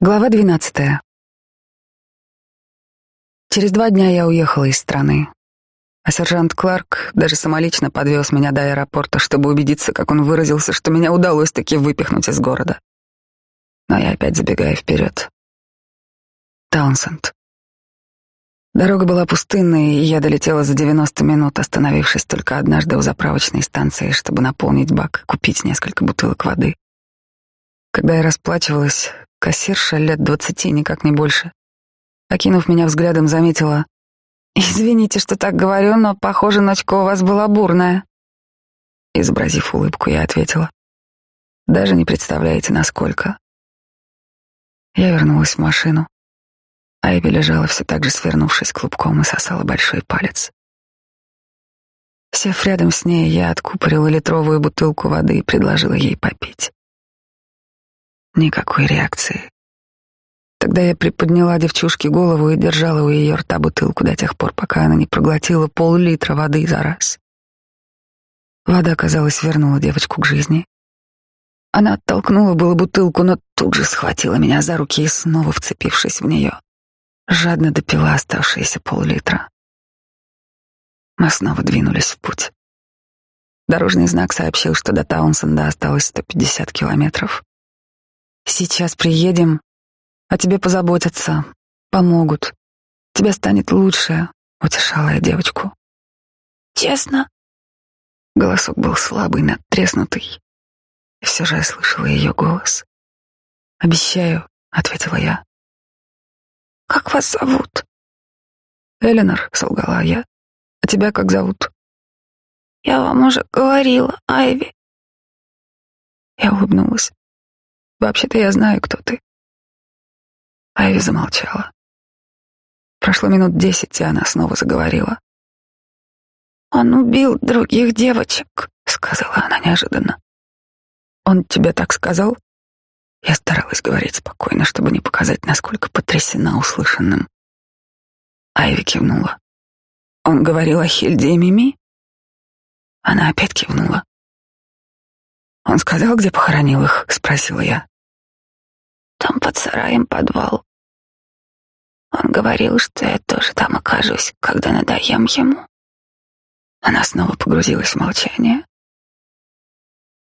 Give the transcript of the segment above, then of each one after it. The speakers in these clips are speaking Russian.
Глава двенадцатая. Через два дня я уехала из страны, а сержант Кларк даже самолично подвез меня до аэропорта, чтобы убедиться, как он выразился, что меня удалось таки выпихнуть из города. Но я опять забегаю вперед. Таунсенд. Дорога была пустынной, и я долетела за 90 минут, остановившись только однажды у заправочной станции, чтобы наполнить бак и купить несколько бутылок воды. Когда я расплачивалась, Кассирша лет двадцати, никак не больше. Окинув меня взглядом, заметила. «Извините, что так говорю, но, похоже, ночка у вас была бурная». Изобразив улыбку, я ответила. «Даже не представляете, насколько». Я вернулась в машину. Айби лежала все так же, свернувшись клубком и сосала большой палец. Сев рядом с ней, я откупорила литровую бутылку воды и предложила ей попить. Никакой реакции. Тогда я приподняла девчушке голову и держала у ее рта бутылку до тех пор, пока она не проглотила пол-литра воды за раз. Вода, казалось, вернула девочку к жизни. Она оттолкнула было бутылку, но тут же схватила меня за руки и, снова вцепившись в нее, жадно допила оставшиеся пол-литра. Мы снова двинулись в путь. Дорожный знак сообщил, что до Таунсенда осталось 150 километров. Сейчас приедем, о тебе позаботятся, помогут. Тебе станет лучше, утешала я девочку. Честно? Голосок был слабый, надтреснутый. И все же я слышала ее голос. «Обещаю», — ответила я. «Как вас зовут?» «Эленор», — солгала я. «А тебя как зовут?» «Я вам уже говорила, Айви». Я улыбнулась. Вообще-то я знаю, кто ты. Айви замолчала. Прошло минут десять, и она снова заговорила. «Он убил других девочек», — сказала она неожиданно. «Он тебе так сказал?» Я старалась говорить спокойно, чтобы не показать, насколько потрясена услышанным. Айви кивнула. «Он говорил о Хильде и Мими?» Она опять кивнула. «Он сказал, где похоронил их?» — спросила я. «Там под сараем подвал. Он говорил, что я тоже там окажусь, когда надоем ему». Она снова погрузилась в молчание.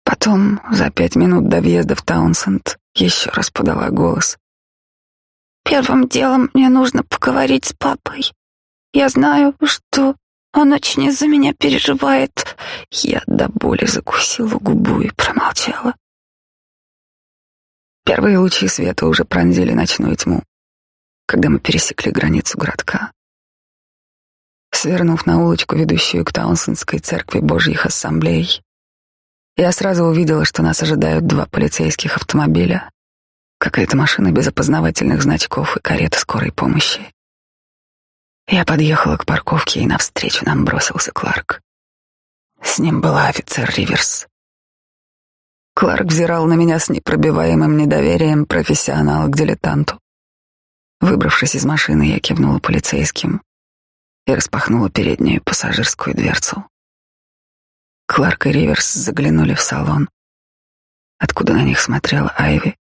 Потом, за пять минут до въезда в Таунсенд, еще раз подала голос. «Первым делом мне нужно поговорить с папой. Я знаю, что он очень из-за меня переживает. Я до боли закусила губу и промолчала. Первые лучи света уже пронзили ночную тьму, когда мы пересекли границу городка. Свернув на улочку, ведущую к Таунсендской церкви Божьих Ассамблей, я сразу увидела, что нас ожидают два полицейских автомобиля, какая-то машина без опознавательных значков и карета скорой помощи. Я подъехала к парковке, и навстречу нам бросился Кларк. С ним была офицер Риверс. Кларк взирал на меня с непробиваемым недоверием профессионала к дилетанту. Выбравшись из машины, я кивнула полицейским и распахнула переднюю пассажирскую дверцу. Кларк и Риверс заглянули в салон, откуда на них смотрела Айви.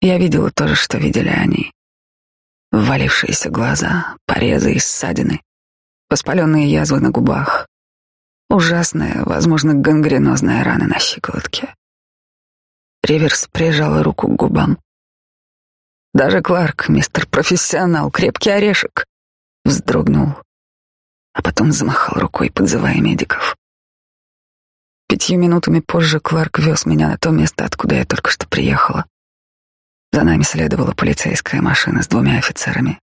Я видела то же, что видели они. Ввалившиеся глаза, порезы и ссадины, воспаленные язвы на губах, ужасная, возможно, гангренозная рана на щиколотке. Риверс прижала руку к губам. Даже Кларк, мистер профессионал, крепкий орешек, вздрогнул, а потом замахал рукой, подзывая медиков. Пятью минутами позже Кларк вез меня на то место, откуда я только что приехала. За нами следовала полицейская машина с двумя офицерами.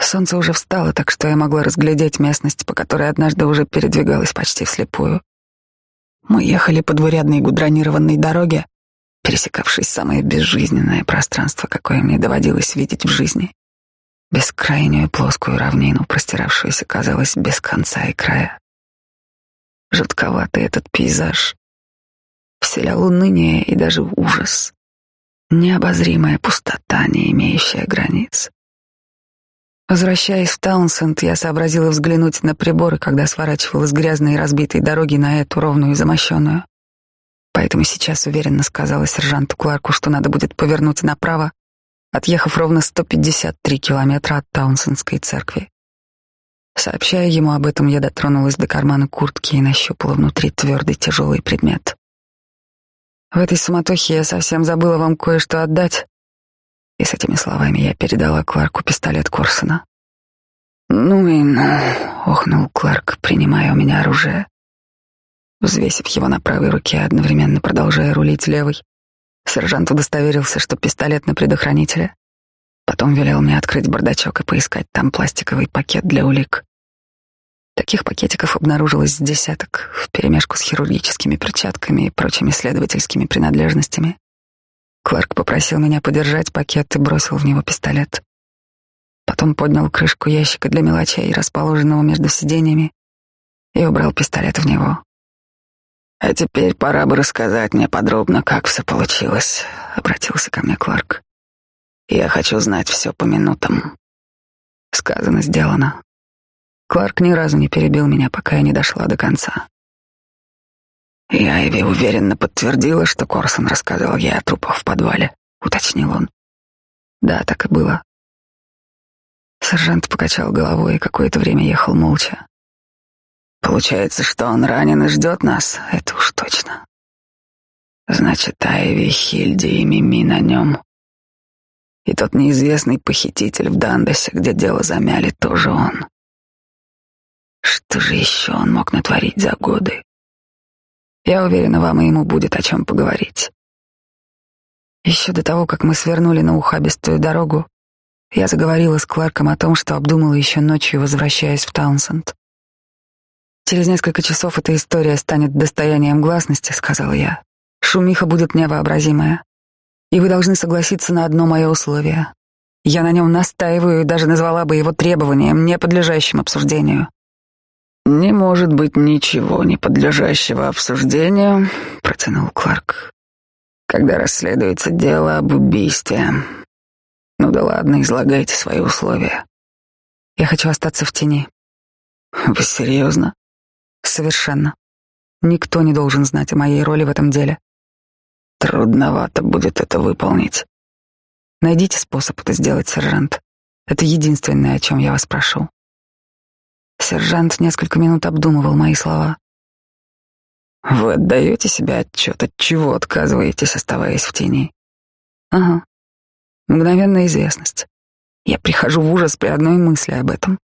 Солнце уже встало, так что я могла разглядеть местность, по которой однажды уже передвигалась почти вслепую. Мы ехали по двурядной гудронированной дороге, пересекавшей самое безжизненное пространство, какое мне доводилось видеть в жизни. Бескрайнюю плоскую равнину, простиравшуюся, казалось, без конца и края. Жутковатый этот пейзаж вселял уныние и даже ужас необозримая пустота, не имеющая границ. Возвращаясь в Таунсенд, я сообразила взглянуть на приборы, когда сворачивала с грязной и разбитой дороги на эту ровную и замощенную. Поэтому сейчас уверенно сказала сержанту Кларку, что надо будет повернуть направо, отъехав ровно 153 километра от Таунсендской церкви. Сообщая ему об этом, я дотронулась до кармана куртки и нащупала внутри твердый тяжелый предмет. В этой суматохе я совсем забыла вам кое-что отдать. И с этими словами я передала Кларку пистолет Корсона. «Ну и ну», — охнул Кларк, принимая у меня оружие. Взвесив его на правой руке, одновременно продолжая рулить левой, сержант удостоверился, что пистолет на предохранителе. Потом велел мне открыть бардачок и поискать там пластиковый пакет для улик. Таких пакетиков обнаружилось десяток, вперемешку с хирургическими перчатками и прочими следовательскими принадлежностями. Кларк попросил меня подержать пакет и бросил в него пистолет. Потом поднял крышку ящика для мелочей, расположенного между сиденьями, и убрал пистолет в него. «А теперь пора бы рассказать мне подробно, как все получилось», — обратился ко мне Кларк. «Я хочу знать все по минутам». Сказано, сделано. Кларк ни разу не перебил меня, пока я не дошла до конца. И Айви уверенно подтвердила, что Корсон рассказывал ей о трупах в подвале, уточнил он. Да, так и было. Сержант покачал головой и какое-то время ехал молча. Получается, что он ранен и ждет нас, это уж точно. Значит, Айви, Хильди и Мими на нем. И тот неизвестный похититель в Дандесе, где дело замяли, тоже он. Что же еще он мог натворить за годы? Я уверена, вам и ему будет о чем поговорить. Еще до того, как мы свернули на ухабистую дорогу, я заговорила с Кларком о том, что обдумала еще ночью, возвращаясь в Таунсенд. «Через несколько часов эта история станет достоянием гласности», — сказала я. «Шумиха будет невообразимая. И вы должны согласиться на одно мое условие. Я на нем настаиваю и даже назвала бы его требованием, не подлежащим обсуждению. «Не может быть ничего, не подлежащего обсуждению», — протянул Кларк, «когда расследуется дело об убийстве. Ну да ладно, излагайте свои условия». «Я хочу остаться в тени». «Вы серьезно?» «Совершенно. Никто не должен знать о моей роли в этом деле». «Трудновато будет это выполнить». «Найдите способ это сделать, сержант. Это единственное, о чем я вас прошу». Сержант несколько минут обдумывал мои слова. Вы отдаете себе отчет, от чего отказываетесь, оставаясь в тени? Ага. Мгновенная известность. Я прихожу в ужас при одной мысли об этом.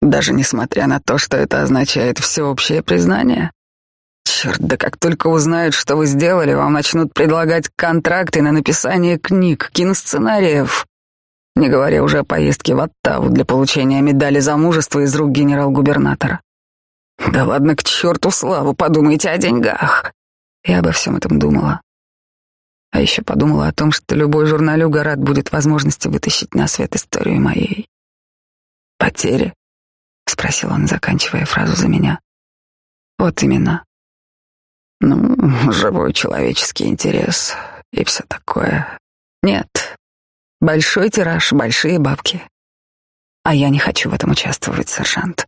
Даже несмотря на то, что это означает всеобщее признание. Черт, да как только узнают, что вы сделали, вам начнут предлагать контракты на написание книг, киносценариев не говоря уже о поездке в Оттаву для получения медали за мужество из рук генерал-губернатора. Да ладно к черту славу, подумайте о деньгах. Я обо всем этом думала. А еще подумала о том, что любой журналюга рад будет возможности вытащить на свет историю моей. «Потери?» — спросил он, заканчивая фразу за меня. «Вот именно. Ну, живой человеческий интерес и все такое. Нет, Большой тираж, большие бабки. А я не хочу в этом участвовать, сержант.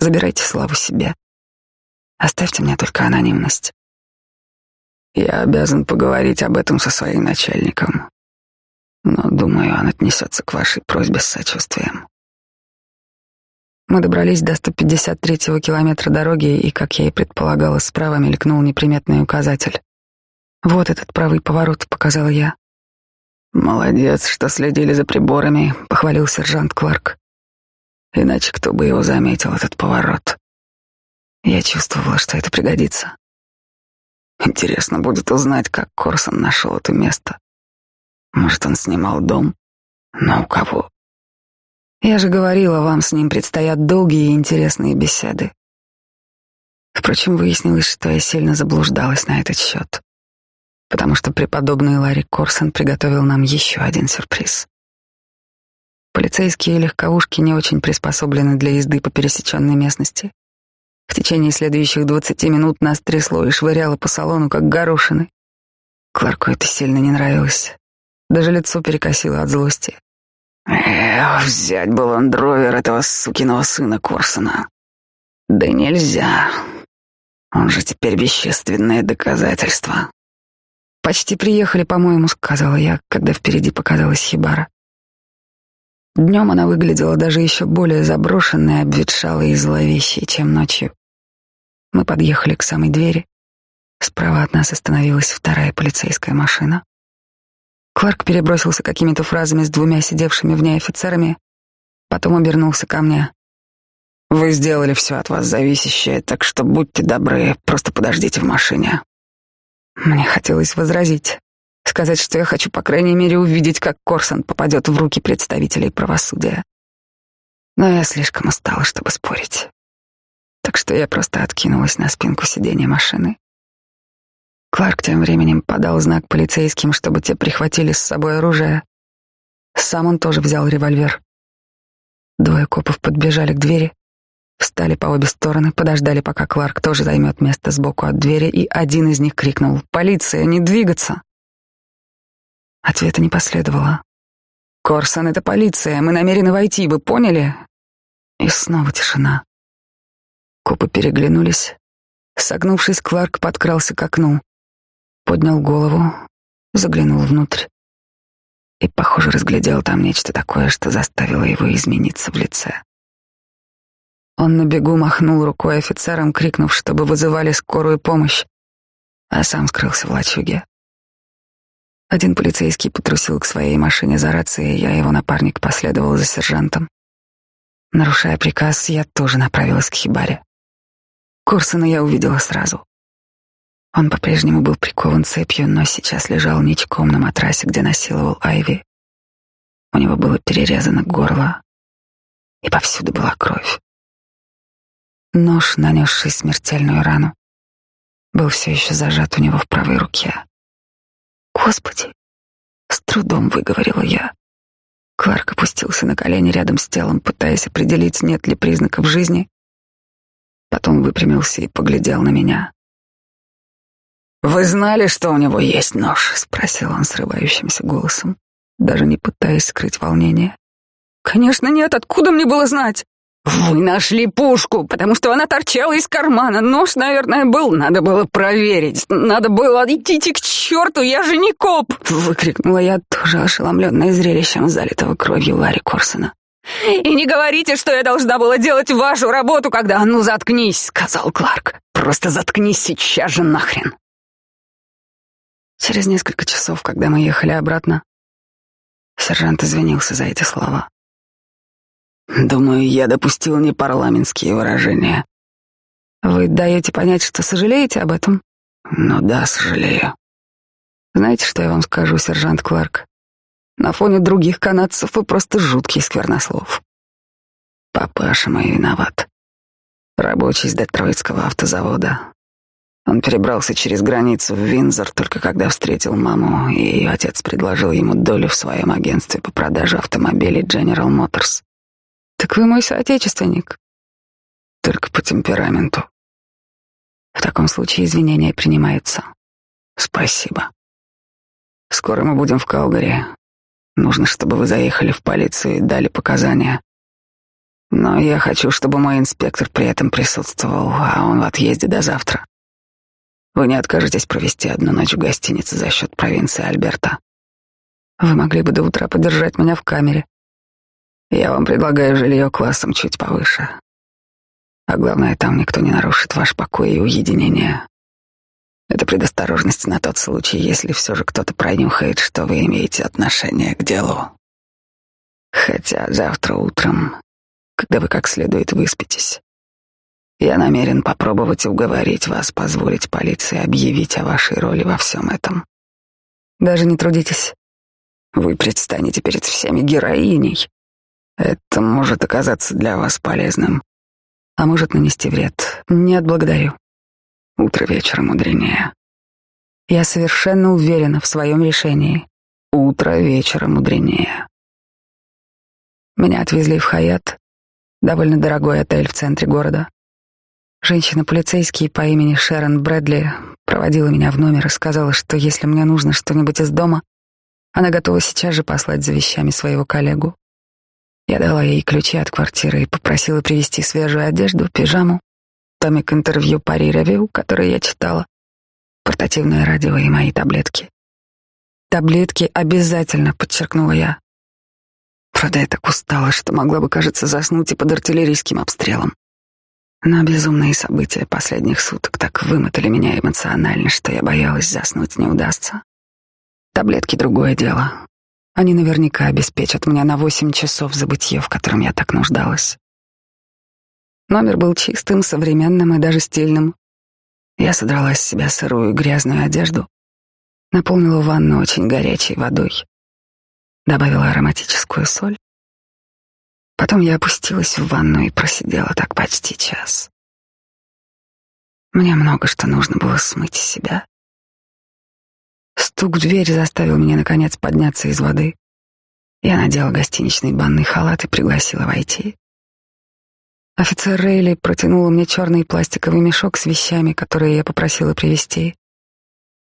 Забирайте славу себе. Оставьте мне только анонимность. Я обязан поговорить об этом со своим начальником. Но, думаю, он отнесется к вашей просьбе с сочувствием. Мы добрались до 153-го километра дороги, и, как я и предполагала, справа мелькнул неприметный указатель. «Вот этот правый поворот», — показал я. «Молодец, что следили за приборами», — похвалил сержант Кларк. «Иначе кто бы его заметил, этот поворот?» Я чувствовала, что это пригодится. Интересно будет узнать, как Корсон нашел это место. Может, он снимал дом? Но у кого? Я же говорила, вам с ним предстоят долгие и интересные беседы. Впрочем, выяснилось, что я сильно заблуждалась на этот счет потому что преподобный Ларри Корсон приготовил нам еще один сюрприз. Полицейские легковушки не очень приспособлены для езды по пересеченной местности. В течение следующих двадцати минут нас трясло и швыряло по салону, как горошины. Кларку это сильно не нравилось. Даже лицо перекосило от злости. Эх, взять был андровер этого сукиного сына Корсона. Да нельзя. Он же теперь вещественное доказательство. Почти приехали, по-моему, сказала я, когда впереди показалась Хибара. Днем она выглядела даже еще более заброшенной, обветшалой и зловещей, чем ночью. Мы подъехали к самой двери. Справа от нас остановилась вторая полицейская машина. Кларк перебросился какими-то фразами с двумя сидевшими в ней офицерами, потом обернулся ко мне. «Вы сделали все от вас зависящее, так что будьте добры, просто подождите в машине». Мне хотелось возразить, сказать, что я хочу, по крайней мере, увидеть, как Корсон попадет в руки представителей правосудия. Но я слишком устала, чтобы спорить. Так что я просто откинулась на спинку сиденья машины. Кларк тем временем подал знак полицейским, чтобы те прихватили с собой оружие. Сам он тоже взял револьвер. Двое копов подбежали к двери, Встали по обе стороны, подождали, пока Кларк тоже займет место сбоку от двери, и один из них крикнул «Полиция, не двигаться!». Ответа не последовало. «Корсон, это полиция, мы намерены войти, вы поняли?» И снова тишина. Копы переглянулись. Согнувшись, Кларк подкрался к окну, поднял голову, заглянул внутрь и, похоже, разглядел там нечто такое, что заставило его измениться в лице. Он на бегу махнул рукой офицерам, крикнув, чтобы вызывали скорую помощь, а сам скрылся в лачуге. Один полицейский потрусил к своей машине за рацией, я его напарник последовал за сержантом. Нарушая приказ, я тоже направилась к Хибаре. Курсона я увидела сразу. Он по-прежнему был прикован цепью, но сейчас лежал ничком на матрасе, где насиловал Айви. У него было перерезано горло, и повсюду была кровь. Нож, нанесший смертельную рану, был все еще зажат у него в правой руке. «Господи!» — с трудом выговорила я. Кларк опустился на колени рядом с телом, пытаясь определить, нет ли признаков жизни. Потом выпрямился и поглядел на меня. «Вы знали, что у него есть нож?» — спросил он срывающимся голосом, даже не пытаясь скрыть волнение. «Конечно нет, откуда мне было знать?» «Вы нашли пушку, потому что она торчала из кармана. Нож, наверное, был. Надо было проверить. Надо было... Идите к черту, я же не коп!» Выкрикнула я, тоже ошеломленная зрелищем залитого кровью Ларри Корсона. «И не говорите, что я должна была делать вашу работу, когда... Ну, заткнись!» — сказал Кларк. «Просто заткнись сейчас же нахрен!» Через несколько часов, когда мы ехали обратно, сержант извинился за эти слова. Думаю, я допустил непарламентские выражения. Вы даете понять, что сожалеете об этом? Ну да, сожалею. Знаете, что я вам скажу, сержант Кларк? На фоне других канадцев вы просто жуткий сквернослов. Папаша мой виноват. Рабочий из Детройтского автозавода. Он перебрался через границу в Винзор только когда встретил маму, и ее отец предложил ему долю в своем агентстве по продаже автомобилей General Motors. Так вы мой соотечественник. Только по темпераменту. В таком случае извинения принимаются. Спасибо. Скоро мы будем в Калгари. Нужно, чтобы вы заехали в полицию и дали показания. Но я хочу, чтобы мой инспектор при этом присутствовал, а он в отъезде до завтра. Вы не откажетесь провести одну ночь в гостинице за счет провинции Альберта. Вы могли бы до утра подержать меня в камере. Я вам предлагаю жилье классом чуть повыше. А главное, там никто не нарушит ваш покой и уединение. Это предосторожность на тот случай, если все же кто-то пронюхает, что вы имеете отношение к делу. Хотя завтра утром, когда вы как следует выспитесь, я намерен попробовать уговорить вас позволить полиции объявить о вашей роли во всем этом. Даже не трудитесь. Вы предстанете перед всеми героиней, это может оказаться для вас полезным, а может нанести вред. Нет, благодарю. Утро вечера мудренее. Я совершенно уверена в своем решении. Утро вечера мудренее. Меня отвезли в Хаят, довольно дорогой отель в центре города. Женщина-полицейский по имени Шерон Брэдли проводила меня в номер и сказала, что если мне нужно что-нибудь из дома, она готова сейчас же послать за вещами своего коллегу. Я дала ей ключи от квартиры и попросила привезти свежую одежду, пижаму, томик интервью Пари Ревью, который я читала, портативное радио и мои таблетки. Таблетки обязательно, подчеркнула я. Правда, я так устала, что могла бы, кажется, заснуть и под артиллерийским обстрелом. Но безумные события последних суток так вымотали меня эмоционально, что я боялась заснуть не удастся. Таблетки — другое дело. Они наверняка обеспечат меня на восемь часов забытье, в котором я так нуждалась. Номер был чистым, современным и даже стильным. Я содрала с себя сырую грязную одежду, наполнила ванну очень горячей водой, добавила ароматическую соль. Потом я опустилась в ванну и просидела так почти час. Мне много что нужно было смыть с себя. Стук в дверь заставил меня, наконец, подняться из воды. Я надела гостиничный банный халат и пригласила войти. Офицер Рейли протянула мне черный пластиковый мешок с вещами, которые я попросила привезти.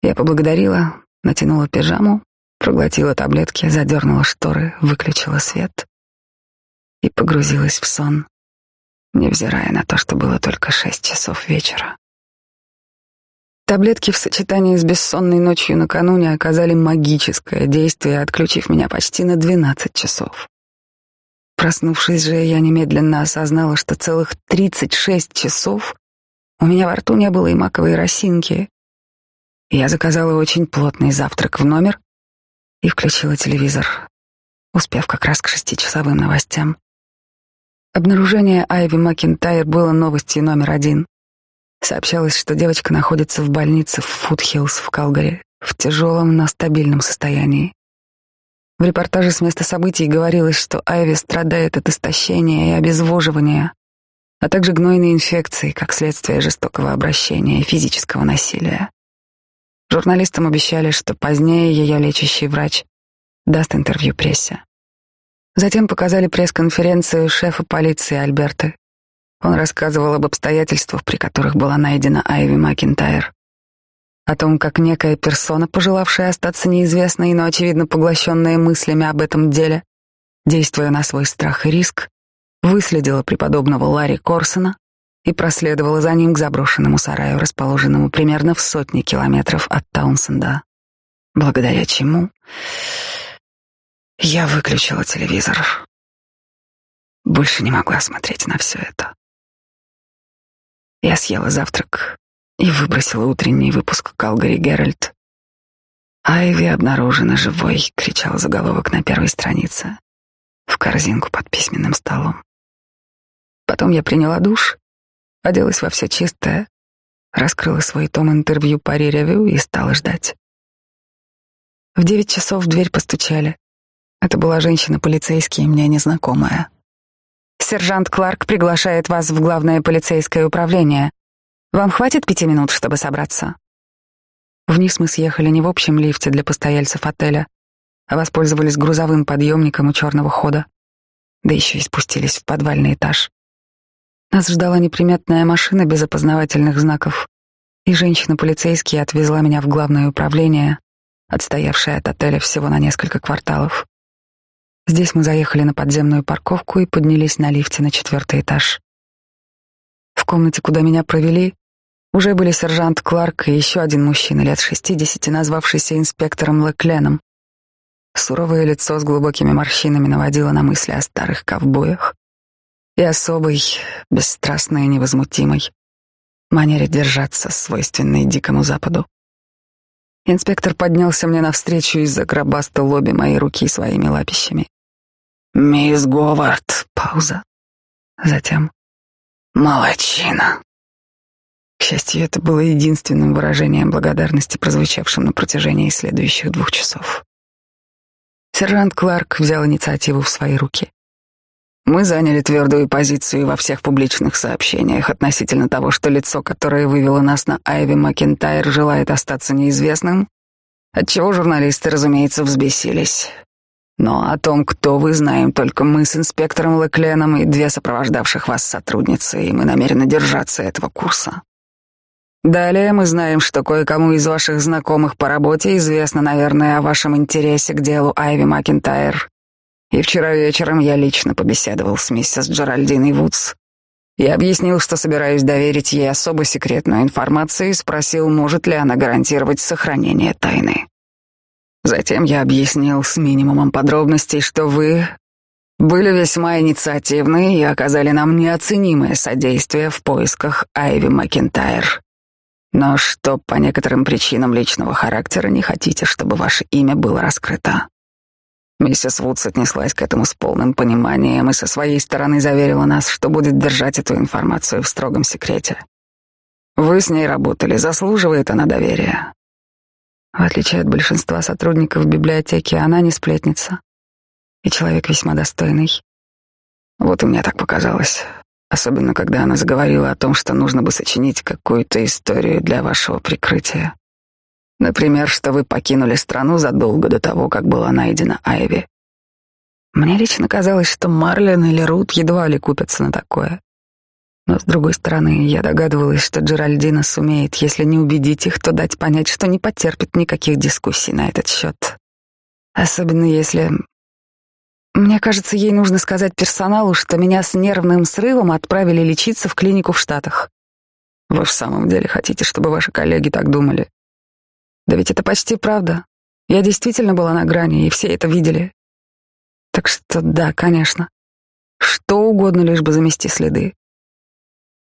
Я поблагодарила, натянула пижаму, проглотила таблетки, задернула шторы, выключила свет и погрузилась в сон, невзирая на то, что было только шесть часов вечера. Таблетки в сочетании с бессонной ночью накануне оказали магическое действие, отключив меня почти на двенадцать часов. Проснувшись же, я немедленно осознала, что целых тридцать шесть часов у меня во рту не было и маковой росинки. Я заказала очень плотный завтрак в номер и включила телевизор, успев как раз к шестичасовым новостям. Обнаружение Айви Макинтайр было новостью номер один. Сообщалось, что девочка находится в больнице в Фудхиллс в Калгари в тяжелом, но стабильном состоянии. В репортаже с места событий говорилось, что Айви страдает от истощения и обезвоживания, а также гнойной инфекции, как следствие жестокого обращения и физического насилия. Журналистам обещали, что позднее ее лечащий врач даст интервью прессе. Затем показали пресс-конференцию шефа полиции Альберты. Он рассказывал об обстоятельствах, при которых была найдена Айви Макинтайр о том, как некая персона, пожелавшая остаться неизвестной, но очевидно поглощенная мыслями об этом деле, действуя на свой страх и риск, выследила преподобного Ларри Корсона и проследовала за ним к заброшенному сараю, расположенному примерно в сотне километров от Таунсенда, благодаря чему я выключила телевизор. Больше не могла смотреть на все это. Я съела завтрак, и выбросила утренний выпуск Калгари Геральт. «Айви обнаружена живой», — кричал заголовок на первой странице, в корзинку под письменным столом. Потом я приняла душ, оделась во все чистое, раскрыла свой том интервью Пари Ревю и стала ждать. В девять часов в дверь постучали. Это была женщина-полицейский, мне незнакомая. «Сержант Кларк приглашает вас в главное полицейское управление», вам хватит пяти минут, чтобы собраться? Вниз мы съехали не в общем лифте для постояльцев отеля, а воспользовались грузовым подъемником у черного хода. Да еще и спустились в подвальный этаж. Нас ждала неприметная машина без опознавательных знаков, и женщина-полицейский отвезла меня в главное управление, отстоявшее от отеля всего на несколько кварталов. Здесь мы заехали на подземную парковку и поднялись на лифте на четвертый этаж. В комнате, куда меня провели, уже были сержант Кларк и еще один мужчина лет шестидесяти, назвавшийся инспектором Лекленом. Суровое лицо с глубокими морщинами наводило на мысли о старых ковбоях и особой, бесстрастной и невозмутимой манере держаться, свойственной Дикому Западу. Инспектор поднялся мне навстречу из-за гробаста лоби моей руки своими лапищами. «Мисс Говард!» — пауза. Затем «Молодчина!» К счастью, это было единственным выражением благодарности, прозвучавшим на протяжении следующих двух часов. Сержант Кларк взял инициативу в свои руки. Мы заняли твердую позицию во всех публичных сообщениях относительно того, что лицо, которое вывело нас на Айви Макентайр, желает остаться неизвестным, отчего журналисты, разумеется, взбесились. Но о том, кто вы, знаем только мы с инспектором Лекленом и две сопровождавших вас сотрудницы, и мы намерены держаться этого курса. Далее мы знаем, что кое-кому из ваших знакомых по работе известно, наверное, о вашем интересе к делу Айви Макентайр. И вчера вечером я лично побеседовал с миссис Джеральдиной Вудс Я объяснил, что собираюсь доверить ей особо секретную информацию и спросил, может ли она гарантировать сохранение тайны. Затем я объяснил с минимумом подробностей, что вы были весьма инициативны и оказали нам неоценимое содействие в поисках Айви Макентайр. Но что по некоторым причинам личного характера не хотите, чтобы ваше имя было раскрыто. Миссис Вудс отнеслась к этому с полным пониманием и со своей стороны заверила нас, что будет держать эту информацию в строгом секрете. Вы с ней работали, заслуживает она доверия. В отличие от большинства сотрудников библиотеки, она не сплетница и человек весьма достойный. Вот и мне так показалось, особенно когда она заговорила о том, что нужно бы сочинить какую-то историю для вашего прикрытия. Например, что вы покинули страну задолго до того, как была найдена Айви. Мне лично казалось, что Марлен или Рут едва ли купятся на такое. Но, с другой стороны, я догадывалась, что Джеральдина сумеет, если не убедить их, то дать понять, что не потерпит никаких дискуссий на этот счет. Особенно если мне кажется, ей нужно сказать персоналу, что меня с нервным срывом отправили лечиться в клинику в Штатах. Вы в самом деле хотите, чтобы ваши коллеги так думали? Да ведь это почти правда. Я действительно была на грани, и все это видели. Так что да, конечно. Что угодно, лишь бы замести следы.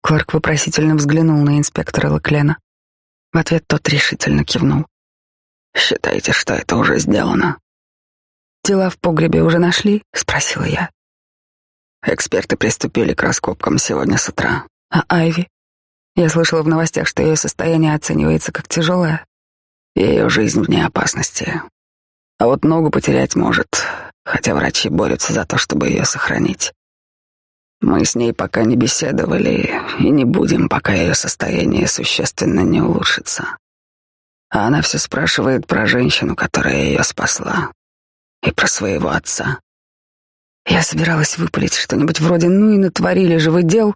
Кларк вопросительно взглянул на инспектора Леклена. В ответ тот решительно кивнул. «Считайте, что это уже сделано?» «Тела в погребе уже нашли?» — спросила я. Эксперты приступили к раскопкам сегодня с утра. А Айви? Я слышала в новостях, что ее состояние оценивается как тяжелое. Ее жизнь вне опасности. А вот ногу потерять может, хотя врачи борются за то, чтобы ее сохранить. Мы с ней пока не беседовали и не будем, пока ее состояние существенно не улучшится. А она все спрашивает про женщину, которая ее спасла и про своего отца. Я собиралась выпалить что-нибудь вроде «ну и натворили же вы дел»,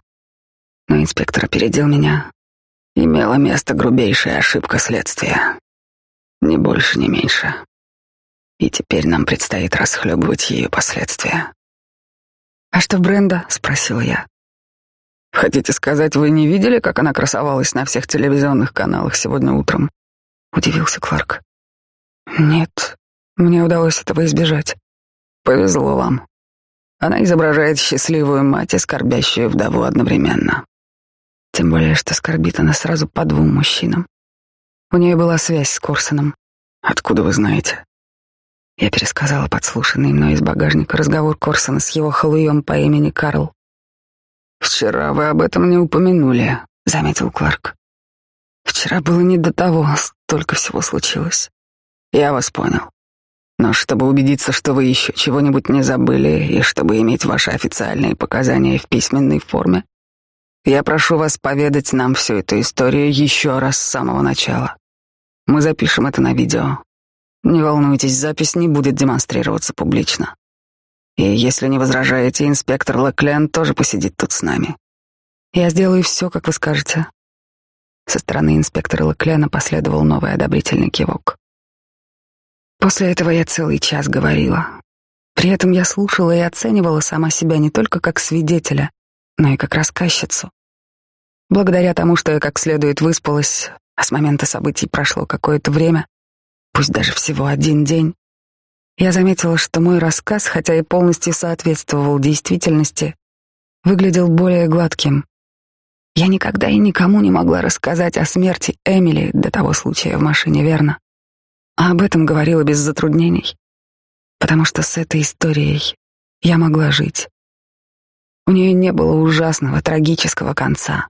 но инспектор опередил меня. Имела место грубейшая ошибка следствия. Ни больше, ни меньше. И теперь нам предстоит расхлебывать ее последствия. «А что Бренда?» — спросила я. «Хотите сказать, вы не видели, как она красовалась на всех телевизионных каналах сегодня утром?» — удивился Кларк. «Нет, мне удалось этого избежать. Повезло вам. Она изображает счастливую мать и скорбящую вдову одновременно. Тем более, что скорбит она сразу по двум мужчинам. У нее была связь с Корсоном. Откуда вы знаете? Я пересказала подслушанный мной из багажника разговор Корсона с его халуем по имени Карл. «Вчера вы об этом не упомянули», — заметил Кларк. «Вчера было не до того, столько всего случилось. Я вас понял. Но чтобы убедиться, что вы еще чего-нибудь не забыли, и чтобы иметь ваши официальные показания в письменной форме, я прошу вас поведать нам всю эту историю еще раз с самого начала. Мы запишем это на видео. Не волнуйтесь, запись не будет демонстрироваться публично. И если не возражаете, инспектор Леклен тоже посидит тут с нами. Я сделаю все, как вы скажете. Со стороны инспектора Леклена последовал новый одобрительный кивок. После этого я целый час говорила. При этом я слушала и оценивала сама себя не только как свидетеля, но и как рассказчицу. Благодаря тому, что я как следует выспалась, а с момента событий прошло какое-то время, пусть даже всего один день, я заметила, что мой рассказ, хотя и полностью соответствовал действительности, выглядел более гладким. Я никогда и никому не могла рассказать о смерти Эмили до того случая в машине, верно? А об этом говорила без затруднений, потому что с этой историей я могла жить. У нее не было ужасного, трагического конца.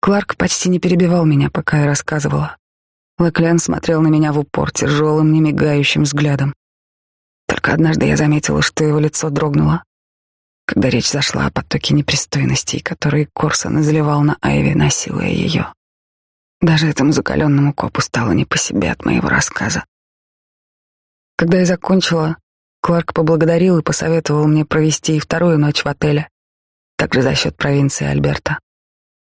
Кларк почти не перебивал меня, пока я рассказывала. Леклен смотрел на меня в упор тяжелым, немигающим взглядом. Только однажды я заметила, что его лицо дрогнуло, когда речь зашла о потоке непристойностей, которые Корсон изливал на Айви, насилуя ее. Даже этому закаленному копу стало не по себе от моего рассказа. Когда я закончила, Кларк поблагодарил и посоветовал мне провести и вторую ночь в отеле, также за счет провинции Альберта.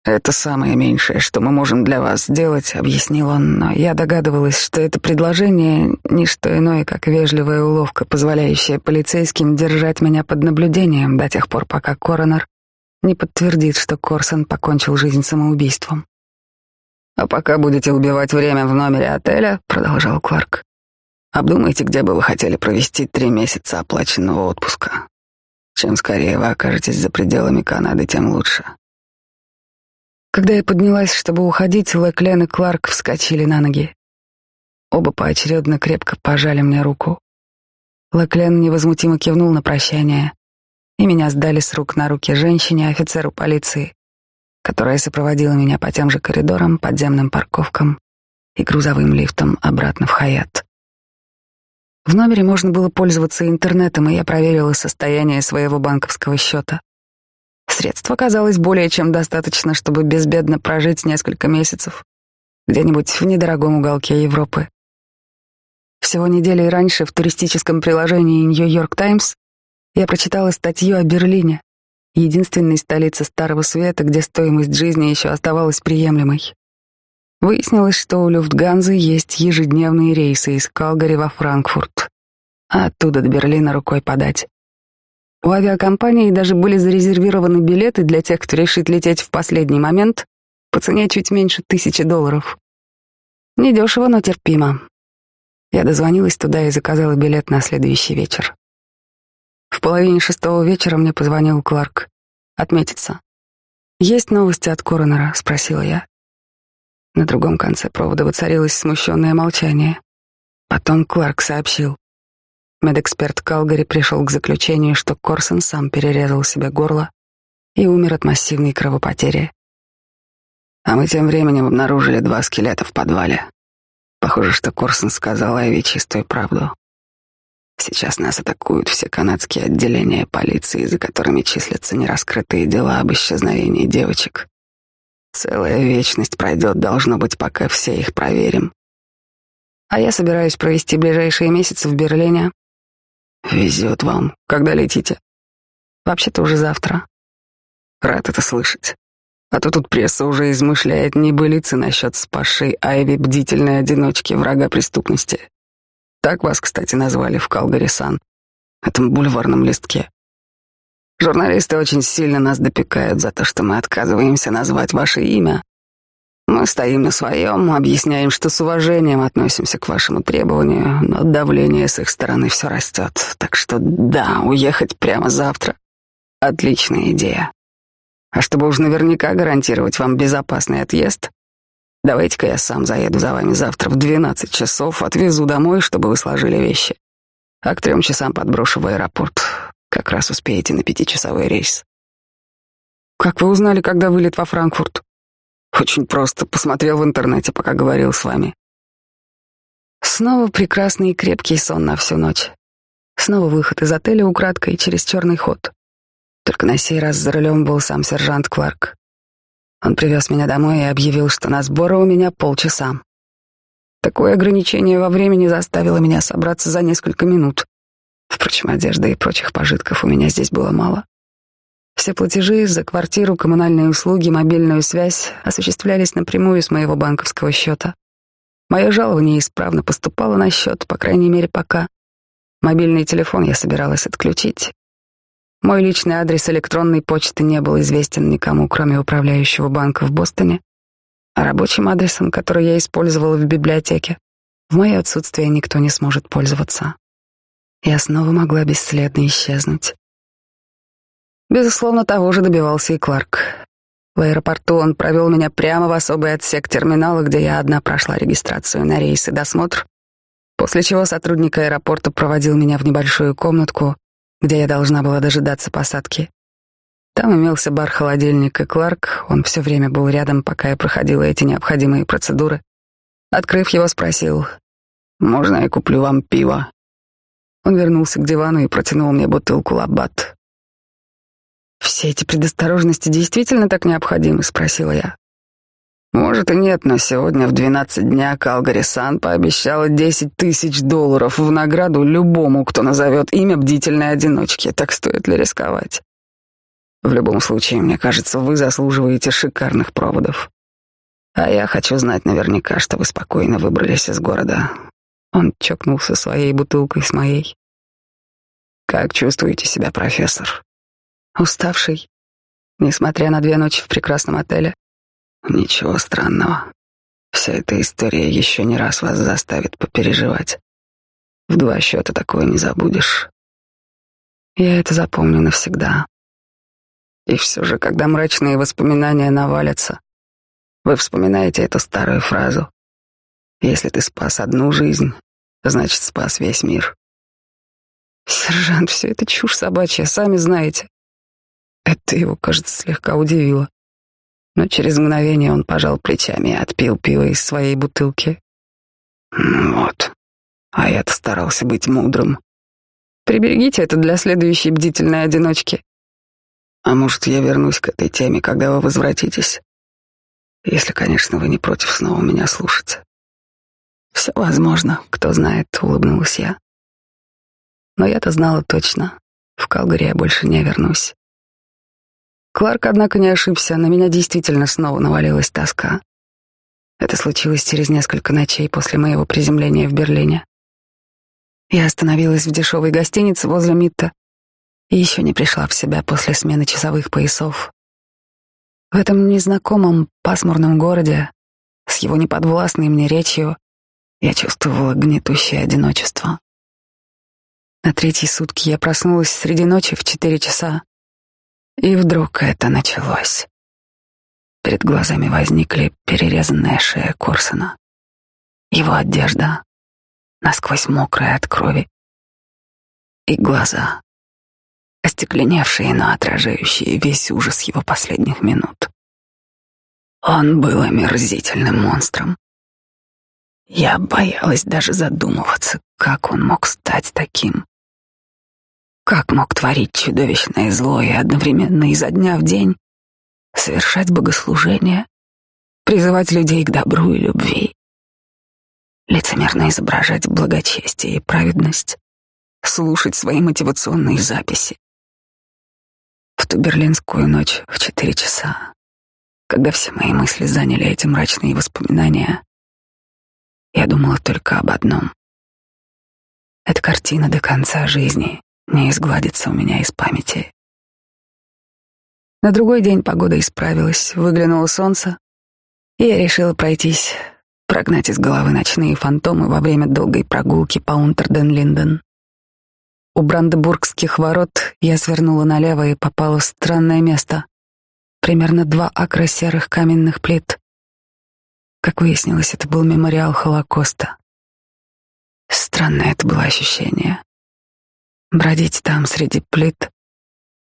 «Это самое меньшее, что мы можем для вас сделать», — объяснил он, но я догадывалась, что это предложение — не что иное, как вежливая уловка, позволяющая полицейским держать меня под наблюдением до тех пор, пока коронер не подтвердит, что Корсон покончил жизнь самоубийством. «А пока будете убивать время в номере отеля», — продолжал Кларк, «обдумайте, где бы вы хотели провести три месяца оплаченного отпуска. Чем скорее вы окажетесь за пределами Канады, тем лучше». Когда я поднялась, чтобы уходить, Лэклен и Кларк вскочили на ноги. Оба поочередно крепко пожали мне руку. Лэклен невозмутимо кивнул на прощание, и меня сдали с рук на руки женщине, офицеру полиции, которая сопроводила меня по тем же коридорам, подземным парковкам и грузовым лифтом обратно в Хаят. В номере можно было пользоваться интернетом, и я проверила состояние своего банковского счета. Средств оказалось более чем достаточно, чтобы безбедно прожить несколько месяцев где-нибудь в недорогом уголке Европы. Всего недели раньше в туристическом приложении New York Times я прочитала статью о Берлине, единственной столице Старого Света, где стоимость жизни еще оставалась приемлемой. Выяснилось, что у Люфтганзы есть ежедневные рейсы из Калгари во Франкфурт, а оттуда до Берлина рукой подать. У авиакомпании даже были зарезервированы билеты для тех, кто решит лететь в последний момент по цене чуть меньше тысячи долларов. Недешево, но терпимо. Я дозвонилась туда и заказала билет на следующий вечер. В половине шестого вечера мне позвонил Кларк. Отметиться. «Есть новости от коронера?» — спросила я. На другом конце провода воцарилось смущенное молчание. Потом Кларк сообщил. Медэксперт Калгари пришел к заключению, что Корсон сам перерезал себе горло и умер от массивной кровопотери. А мы тем временем обнаружили два скелета в подвале. Похоже, что Корсон сказал Айви чистую правду. Сейчас нас атакуют все канадские отделения полиции, за которыми числятся нераскрытые дела об исчезновении девочек. Целая вечность пройдет, должно быть, пока все их проверим. А я собираюсь провести ближайшие месяцы в Берлине. Везет вам. Когда летите? Вообще-то уже завтра. Рад это слышать. А то тут пресса уже измышляет небылицы насчет спасшей Айви бдительной одиночки врага преступности. Так вас, кстати, назвали в Калгарисан, этом бульварном листке. Журналисты очень сильно нас допекают за то, что мы отказываемся назвать ваше имя. Мы стоим на своем, объясняем, что с уважением относимся к вашему требованию, но давление с их стороны все растет. Так что да, уехать прямо завтра — отличная идея. А чтобы уж наверняка гарантировать вам безопасный отъезд, давайте-ка я сам заеду за вами завтра в двенадцать часов, отвезу домой, чтобы вы сложили вещи. А к трем часам подброшу в аэропорт. Как раз успеете на пятичасовой рейс. Как вы узнали, когда вылет во Франкфурт? Очень просто. Посмотрел в интернете, пока говорил с вами. Снова прекрасный и крепкий сон на всю ночь. Снова выход из отеля украдкой через черный ход. Только на сей раз за рулем был сам сержант Кларк. Он привез меня домой и объявил, что на сборы у меня полчаса. Такое ограничение во времени заставило меня собраться за несколько минут. Впрочем, одежды и прочих пожитков у меня здесь было мало. Все платежи за квартиру, коммунальные услуги, мобильную связь осуществлялись напрямую с моего банковского счета. Мое жалование исправно поступало на счет, по крайней мере, пока. Мобильный телефон я собиралась отключить, мой личный адрес электронной почты не был известен никому, кроме управляющего банка в Бостоне, а рабочим адресом, который я использовала в библиотеке, в мое отсутствие никто не сможет пользоваться. Я снова могла бесследно исчезнуть. Безусловно, того же добивался и Кларк. В аэропорту он провел меня прямо в особый отсек терминала, где я одна прошла регистрацию на рейс и досмотр, после чего сотрудник аэропорта проводил меня в небольшую комнатку, где я должна была дожидаться посадки. Там имелся бар-холодильник и Кларк, он все время был рядом, пока я проходила эти необходимые процедуры. Открыв его, спросил, «Можно я куплю вам пиво?» Он вернулся к дивану и протянул мне бутылку лабат. «Все эти предосторожности действительно так необходимы?» — спросила я. Может и нет, но сегодня в двенадцать дня Калгари Сан пообещала десять тысяч долларов в награду любому, кто назовет имя бдительной одиночки. Так стоит ли рисковать? В любом случае, мне кажется, вы заслуживаете шикарных проводов. А я хочу знать наверняка, что вы спокойно выбрались из города. Он чокнулся своей бутылкой с моей. Как чувствуете себя, профессор? Уставший. несмотря на две ночи в прекрасном отеле. Ничего странного. Вся эта история еще не раз вас заставит попереживать. В два счета такое не забудешь. Я это запомню навсегда. И все же, когда мрачные воспоминания навалятся, вы вспоминаете эту старую фразу. Если ты спас одну жизнь, значит, спас весь мир. Сержант, все это чушь собачья, сами знаете. Это его, кажется, слегка удивило. Но через мгновение он пожал плечами и отпил пиво из своей бутылки. Ну вот. А я-то старался быть мудрым. Приберегите это для следующей бдительной одиночки. А может, я вернусь к этой теме, когда вы возвратитесь? Если, конечно, вы не против снова меня слушать. Все возможно, кто знает, улыбнулась я. Но я-то знала точно. В Калгари я больше не вернусь. Кларк, однако, не ошибся. На меня действительно снова навалилась тоска. Это случилось через несколько ночей после моего приземления в Берлине. Я остановилась в дешевой гостинице возле Митта и еще не пришла в себя после смены часовых поясов. В этом незнакомом пасмурном городе с его неподвластной мне речью я чувствовала гнетущее одиночество. На третьи сутки я проснулась среди ночи в четыре часа, и вдруг это началось. Перед глазами возникли перерезанная шея Корсона, его одежда, насквозь мокрая от крови, и глаза, остекленевшие, но отражающие весь ужас его последних минут. Он был омерзительным монстром. Я боялась даже задумываться, как он мог стать таким. Как мог творить чудовищное зло и одновременно изо дня в день совершать богослужение, призывать людей к добру и любви, лицемерно изображать благочестие и праведность, слушать свои мотивационные записи, в ту берлинскую ночь в четыре часа, когда все мои мысли заняли эти мрачные воспоминания, я думала только об одном. Эта картина до конца жизни не изгладится у меня из памяти. На другой день погода исправилась, выглянуло солнце, и я решила пройтись, прогнать из головы ночные фантомы во время долгой прогулки по Унтерден-Линден. У Брандебургских ворот я свернула налево и попала в странное место. Примерно два акра серых каменных плит. Как выяснилось, это был мемориал Холокоста. Странное это было ощущение. Бродить там среди плит,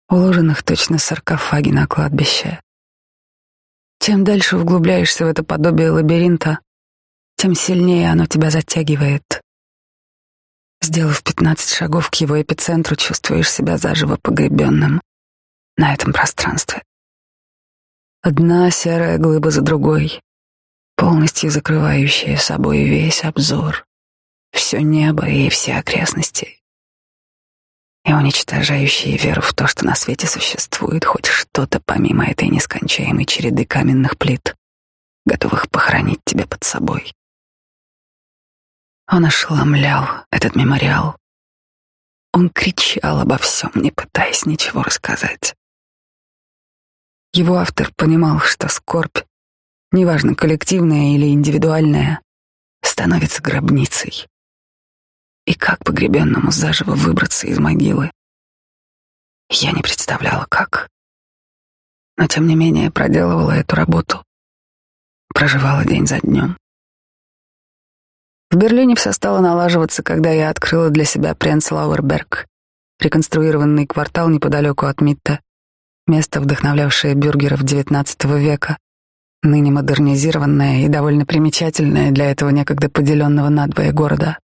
уложенных точно саркофаги на кладбище. Чем дальше углубляешься в это подобие лабиринта, тем сильнее оно тебя затягивает. Сделав пятнадцать шагов к его эпицентру, чувствуешь себя заживо погребенным на этом пространстве. Одна серая глыба за другой, полностью закрывающая собой весь обзор, все небо и все окрестности, и уничтожающие веру в то, что на свете существует хоть что-то помимо этой нескончаемой череды каменных плит, готовых похоронить тебя под собой. Он ошеломлял этот мемориал. Он кричал обо всем, не пытаясь ничего рассказать. Его автор понимал, что скорбь, неважно коллективная или индивидуальная, становится гробницей. И как погребенному заживо выбраться из могилы? Я не представляла, как. Но тем не менее проделывала эту работу. Проживала день за днем. В Берлине все стало налаживаться, когда я открыла для себя Пренцлауэрберг, реконструированный квартал неподалеку от Митта, место, вдохновлявшее бюргеров XIX века, ныне модернизированное и довольно примечательное для этого некогда поделенного надвое города.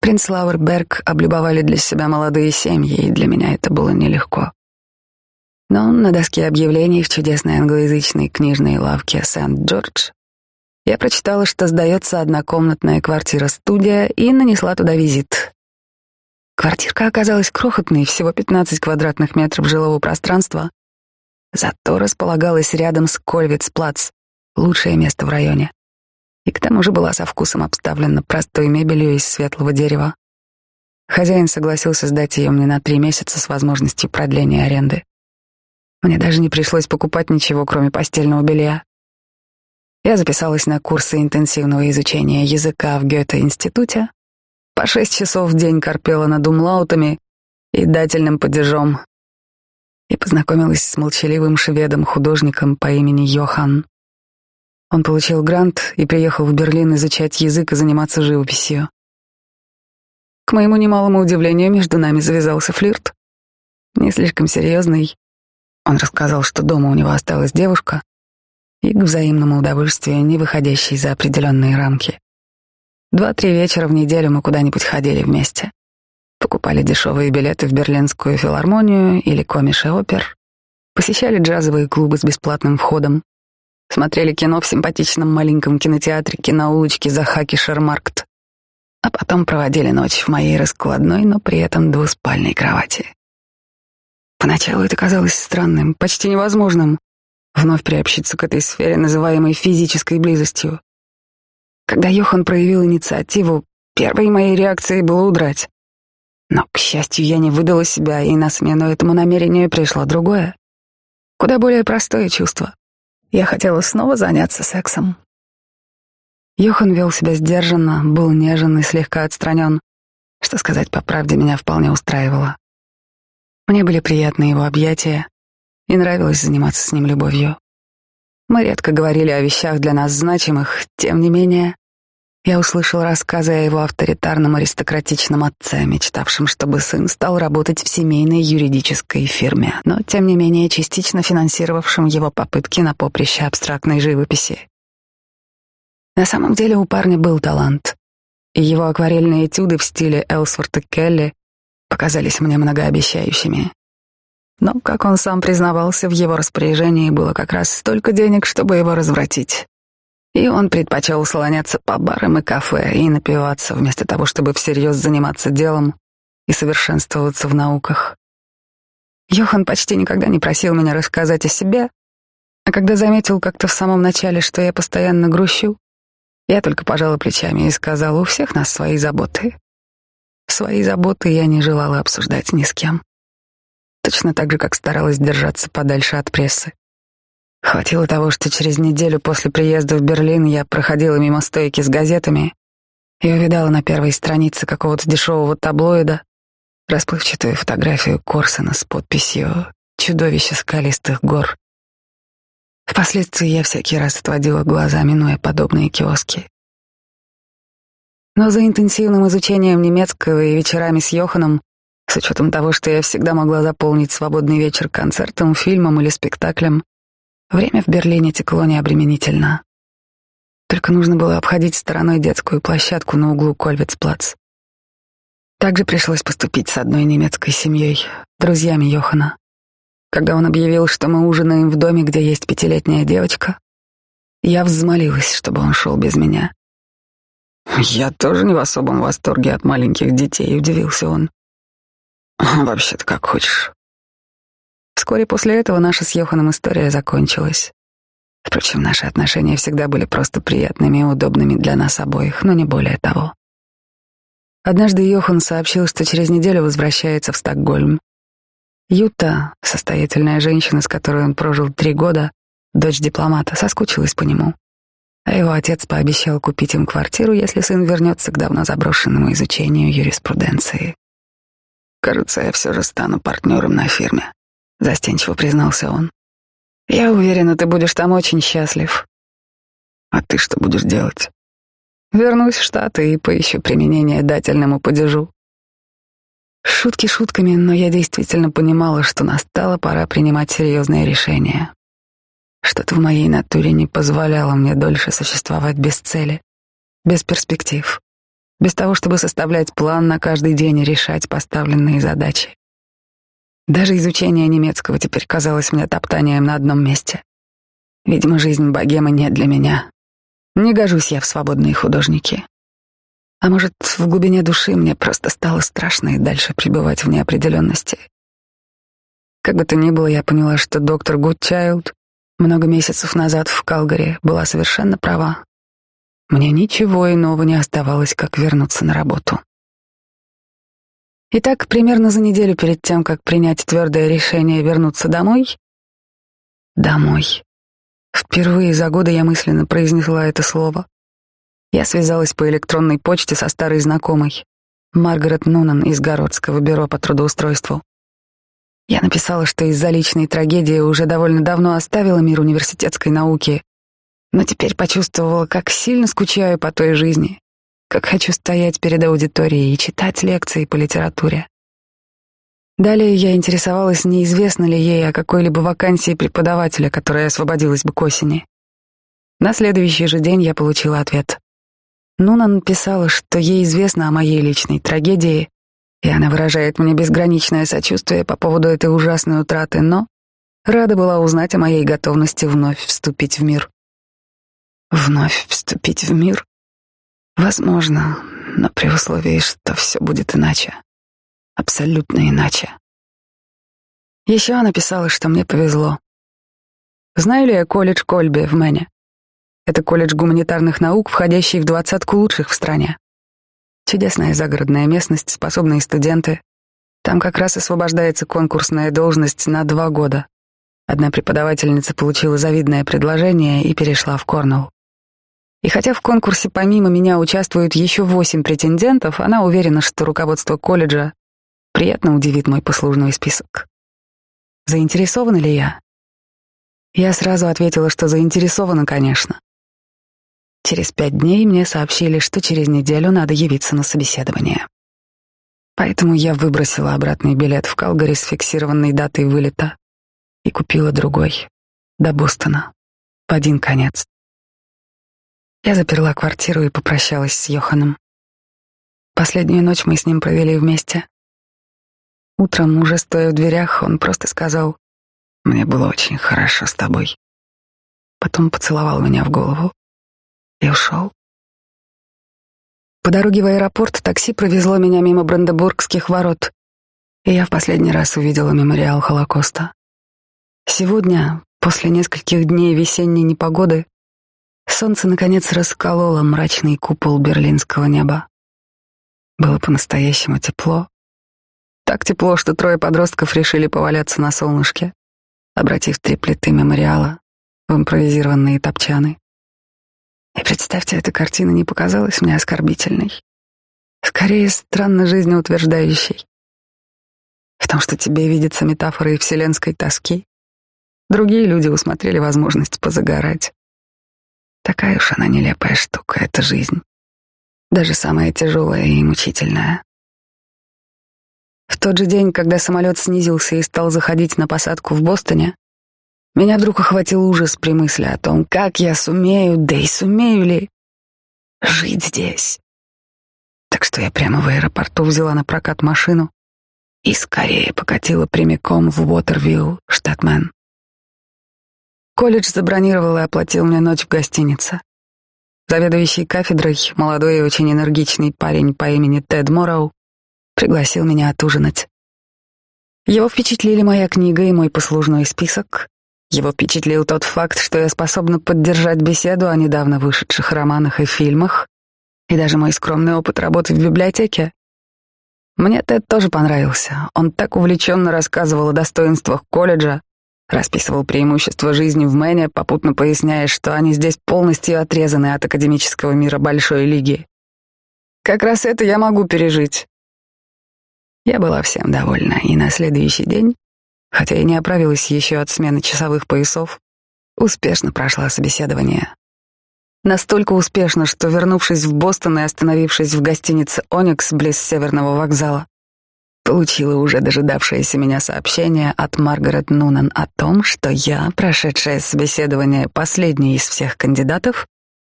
Принцлауэрберг облюбовали для себя молодые семьи, и для меня это было нелегко. Но на доске объявлений в чудесной англоязычной книжной лавке Сент-Джордж я прочитала, что сдается однокомнатная квартира-студия и нанесла туда визит. Квартирка оказалась крохотной, всего 15 квадратных метров жилого пространства, зато располагалась рядом с Кольвицплац, лучшее место в районе. И к тому же была со вкусом обставлена простой мебелью из светлого дерева. Хозяин согласился сдать ее мне на три месяца с возможностью продления аренды. Мне даже не пришлось покупать ничего, кроме постельного белья. Я записалась на курсы интенсивного изучения языка в Гёте-институте, по шесть часов в день корпела над умлаутами и дательным падежом и познакомилась с молчаливым шведом-художником по имени Йохан. Он получил грант и приехал в Берлин изучать язык и заниматься живописью. К моему немалому удивлению, между нами завязался флирт. Не слишком серьезный. Он рассказал, что дома у него осталась девушка, и к взаимному удовольствию, не выходящей за определенные рамки. Два-три вечера в неделю мы куда-нибудь ходили вместе. Покупали дешевые билеты в Берлинскую филармонию или комише опер. Посещали джазовые клубы с бесплатным входом. Смотрели кино в симпатичном маленьком кинотеатрике на улочке за Хакишермаркт. А потом проводили ночь в моей раскладной, но при этом двуспальной кровати. Поначалу это казалось странным, почти невозможным вновь приобщиться к этой сфере, называемой физической близостью. Когда Йохан проявил инициативу, первой моей реакцией было удрать. Но, к счастью, я не выдала себя, и на смену этому намерению пришло другое, куда более простое чувство. Я хотела снова заняться сексом. Йохан вел себя сдержанно, был нежен и слегка отстранен. Что сказать по правде, меня вполне устраивало. Мне были приятны его объятия, и нравилось заниматься с ним любовью. Мы редко говорили о вещах для нас значимых, тем не менее, я услышал рассказы о его авторитарном аристократичном отце, мечтавшем, чтобы сын стал работать в семейной юридической фирме, но, тем не менее, частично финансировавшем его попытки на поприще абстрактной живописи. На самом деле у парня был талант, и его акварельные этюды в стиле Элсворта Келли показались мне многообещающими. Но, как он сам признавался, в его распоряжении было как раз столько денег, чтобы его развратить. И он предпочел слоняться по барам и кафе и напиваться, вместо того, чтобы всерьез заниматься делом и совершенствоваться в науках. Йохан почти никогда не просил меня рассказать о себе, а когда заметил как-то в самом начале, что я постоянно грущу, я только пожала плечами и сказала, у всех нас свои заботы. Свои заботы я не желала обсуждать ни с кем. Точно так же, как старалась держаться подальше от прессы. Хватило того, что через неделю после приезда в Берлин я проходила мимо стойки с газетами и увидала на первой странице какого-то дешевого таблоида расплывчатую фотографию Корсона с подписью «Чудовище скалистых гор». Впоследствии я всякий раз отводила глаза, минуя подобные киоски. Но за интенсивным изучением немецкого и вечерами с Йоханом, с учетом того, что я всегда могла заполнить свободный вечер концертом, фильмом или спектаклем, Время в Берлине текло необременительно. Только нужно было обходить стороной детскую площадку на углу Кольвицплац. Также пришлось поступить с одной немецкой семьей, друзьями Йохана. Когда он объявил, что мы ужинаем в доме, где есть пятилетняя девочка, я взмолилась, чтобы он шел без меня. «Я тоже не в особом восторге от маленьких детей», — удивился он. «Вообще-то как хочешь. Вскоре после этого наша с Йоханом история закончилась. Впрочем, наши отношения всегда были просто приятными и удобными для нас обоих, но не более того. Однажды Йохан сообщил, что через неделю возвращается в Стокгольм. Юта, состоятельная женщина, с которой он прожил три года, дочь дипломата, соскучилась по нему. А его отец пообещал купить им квартиру, если сын вернется к давно заброшенному изучению юриспруденции. Кажется, я все же стану партнером на фирме застенчиво признался он. Я уверена, ты будешь там очень счастлив. А ты что будешь делать? Вернусь в Штаты и поищу применение дательному падежу. Шутки шутками, но я действительно понимала, что настала пора принимать серьезные решения. Что-то в моей натуре не позволяло мне дольше существовать без цели, без перспектив, без того, чтобы составлять план на каждый день и решать поставленные задачи. Даже изучение немецкого теперь казалось мне топтанием на одном месте. Видимо, жизнь богемы не для меня. Не гожусь я в свободные художники. А может, в глубине души мне просто стало страшно и дальше пребывать в неопределенности. Как бы то ни было, я поняла, что доктор Гудчайлд много месяцев назад в Калгари была совершенно права. Мне ничего иного не оставалось, как вернуться на работу. Итак, примерно за неделю перед тем, как принять твердое решение вернуться домой, Домой. Впервые за годы я мысленно произнесла это слово. Я связалась по электронной почте со старой знакомой, Маргарет Нунан из Городского бюро по трудоустройству. Я написала, что из-за личной трагедии уже довольно давно оставила мир университетской науки, но теперь почувствовала, как сильно скучаю по той жизни, как хочу стоять перед аудиторией и читать лекции по литературе. Далее я интересовалась, неизвестно ли ей о какой-либо вакансии преподавателя, которая освободилась бы к осени. На следующий же день я получила ответ. Нуна написала, что ей известно о моей личной трагедии, и она выражает мне безграничное сочувствие по поводу этой ужасной утраты, но рада была узнать о моей готовности вновь вступить в мир. Вновь вступить в мир? Возможно, но при условии, что все будет иначе. Абсолютно иначе. Еще она писала, что мне повезло. Знаю ли я колледж Кольби в Мэне? Это колледж гуманитарных наук, входящий в двадцатку лучших в стране. Чудесная загородная местность, способные студенты. Там как раз освобождается конкурсная должность на два года. Одна преподавательница получила завидное предложение и перешла в Корнелл. И хотя в конкурсе помимо меня участвуют еще восемь претендентов, она уверена, что руководство колледжа приятно удивит мой послужной список. Заинтересована ли я? Я сразу ответила, что заинтересована, конечно. Через пять дней мне сообщили, что через неделю надо явиться на собеседование. Поэтому я выбросила обратный билет в Калгари с фиксированной датой вылета и купила другой, до Бостона, в один конец. Я заперла квартиру и попрощалась с Йоханом. Последнюю ночь мы с ним провели вместе. Утром, уже стоя в дверях, он просто сказал, «Мне было очень хорошо с тобой». Потом поцеловал меня в голову и ушел. По дороге в аэропорт такси провезло меня мимо Брандебургских ворот, и я в последний раз увидела мемориал Холокоста. Сегодня, после нескольких дней весенней непогоды, солнце наконец раскололо мрачный купол берлинского неба. Было по-настоящему тепло. Так тепло, что трое подростков решили поваляться на солнышке, обратив три плиты мемориала в импровизированные топчаны. И представьте, эта картина не показалась мне оскорбительной. Скорее, странно жизнеутверждающей. В том, что тебе видится метафора и вселенской тоски, другие люди усмотрели возможность позагорать. Такая уж она нелепая штука, эта жизнь. Даже самая тяжелая и мучительная. В тот же день, когда самолет снизился и стал заходить на посадку в Бостоне, меня вдруг охватил ужас при мысли о том, как я сумею, да и сумею ли жить здесь. Так что я прямо в аэропорту взяла на прокат машину и скорее покатила прямиком в Уотервилл, штат Мэн. Колледж забронировал и оплатил мне ночь в гостинице. Заведующий кафедрой, молодой и очень энергичный парень по имени Тед Морроу, пригласил меня отужинать. Его впечатлили моя книга и мой послужной список, его впечатлил тот факт, что я способна поддержать беседу о недавно вышедших романах и фильмах, и даже мой скромный опыт работы в библиотеке. Мне Тед тоже понравился. Он так увлеченно рассказывал о достоинствах колледжа, расписывал преимущества жизни в Мэне, попутно поясняя, что они здесь полностью отрезаны от академического мира Большой Лиги. Как раз это я могу пережить. Я была всем довольна, и на следующий день хотя и не оправилась еще от смены часовых поясов, успешно прошла собеседование. Настолько успешно, что, вернувшись в Бостон и остановившись в гостинице «Оникс» близ Северного вокзала, получила уже дожидавшееся меня сообщение от Маргарет Нунан о том, что я, прошедшая собеседование последней из всех кандидатов,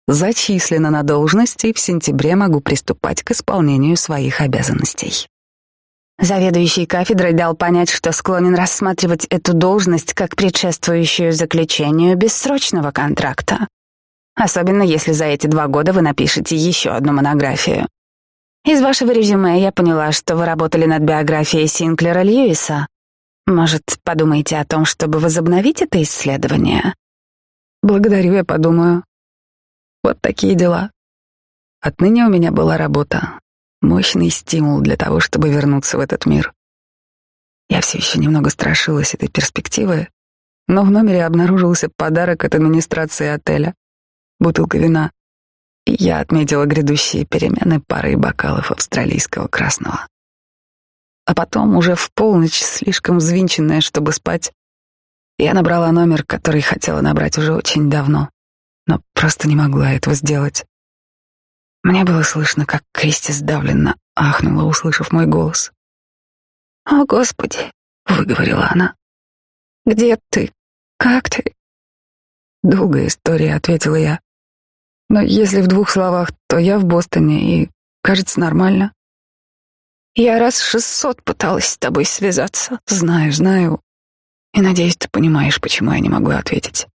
зачислена на должность и в сентябре могу приступать к исполнению своих обязанностей. Заведующий кафедрой дал понять, что склонен рассматривать эту должность как предшествующую заключению бессрочного контракта. Особенно если за эти два года вы напишете еще одну монографию. Из вашего резюме я поняла, что вы работали над биографией Синклера Льюиса. Может, подумаете о том, чтобы возобновить это исследование? Благодарю, я подумаю. Вот такие дела. Отныне у меня была работа, Мощный стимул для того, чтобы вернуться в этот мир. Я все еще немного страшилась этой перспективы, но в номере обнаружился подарок от администрации отеля — бутылка вина. Я отметила грядущие перемены парой бокалов австралийского красного. А потом, уже в полночь, слишком взвинченная, чтобы спать, я набрала номер, который хотела набрать уже очень давно, но просто не могла этого сделать. Мне было слышно, как Кристи сдавленно ахнула, услышав мой голос. «О, Господи!» — выговорила она. «Где ты? Как ты?» «Долгая история», — ответила я. «Но если в двух словах, то я в Бостоне, и, кажется, нормально». «Я раз шестьсот пыталась с тобой связаться. Знаю, знаю. И надеюсь, ты понимаешь, почему я не могу ответить.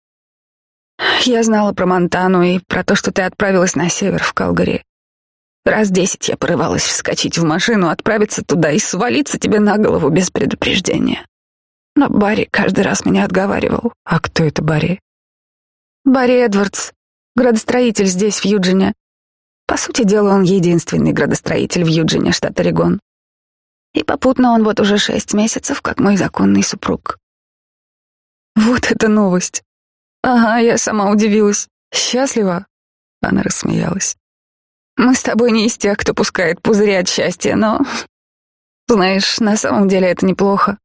Я знала про Монтану и про то, что ты отправилась на север, в Калгари. Раз десять я порывалась вскочить в машину, отправиться туда и свалиться тебе на голову без предупреждения. Но Барри каждый раз меня отговаривал. А кто это Барри? Барри Эдвардс, градостроитель здесь, в Юджине. По сути дела, он единственный градостроитель в Юджине, штат Орегон. И попутно он вот уже шесть месяцев, как мой законный супруг. Вот это новость. Ага, я сама удивилась. Счастлива? Она рассмеялась. Мы с тобой не из тех, кто пускает пузыри от счастья, но... Знаешь, на самом деле это неплохо.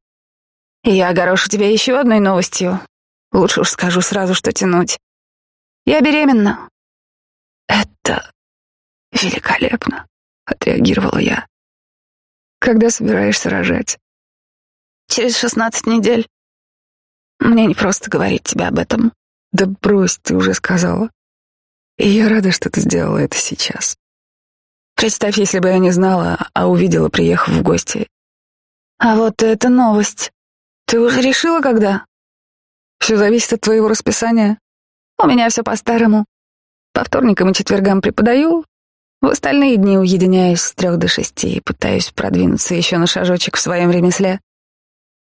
Я огорошу тебя еще одной новостью. Лучше уж скажу сразу, что тянуть. Я беременна. Это великолепно, отреагировала я. Когда собираешься рожать? Через шестнадцать недель. Мне не просто говорить тебе об этом. Да брось, ты уже сказала. И я рада, что ты сделала это сейчас. Представь, если бы я не знала, а увидела, приехав в гости. А вот это новость. Ты уже решила, когда? Все зависит от твоего расписания. У меня все по-старому. По вторникам и четвергам преподаю, в остальные дни уединяюсь с трех до шести и пытаюсь продвинуться еще на шажочек в своем ремесле.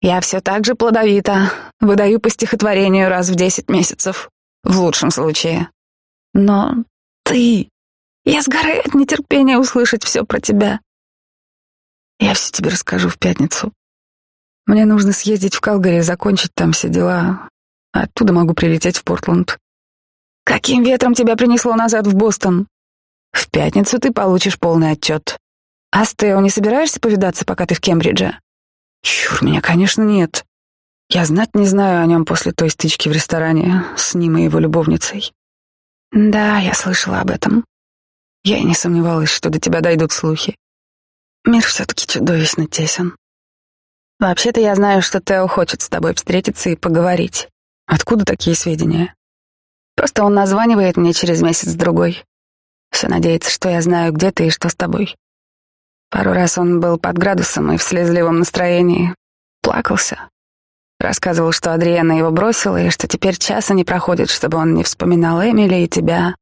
Я все так же плодовита, выдаю по стихотворению раз в десять месяцев, в лучшем случае. Но ты... Я сгораю от нетерпения услышать все про тебя. Я все тебе расскажу в пятницу. Мне нужно съездить в Калгари, закончить там все дела. Оттуда могу прилететь в Портленд. Каким ветром тебя принесло назад в Бостон? В пятницу ты получишь полный отчет. А с Тео не собираешься повидаться, пока ты в Кембридже? Чур меня, конечно, нет. Я знать не знаю о нем после той стычки в ресторане с ним и его любовницей. Да, я слышала об этом. Я и не сомневалась, что до тебя дойдут слухи. Мир все-таки чудовищно тесен. Вообще-то я знаю, что Тео хочет с тобой встретиться и поговорить. Откуда такие сведения? Просто он названивает мне через месяц-другой. Все надеется, что я знаю, где ты и что с тобой. Пару раз он был под градусом и в слезливом настроении. Плакался. Рассказывал, что Адриана его бросила, и что теперь часа не проходит, чтобы он не вспоминал Эмили и тебя.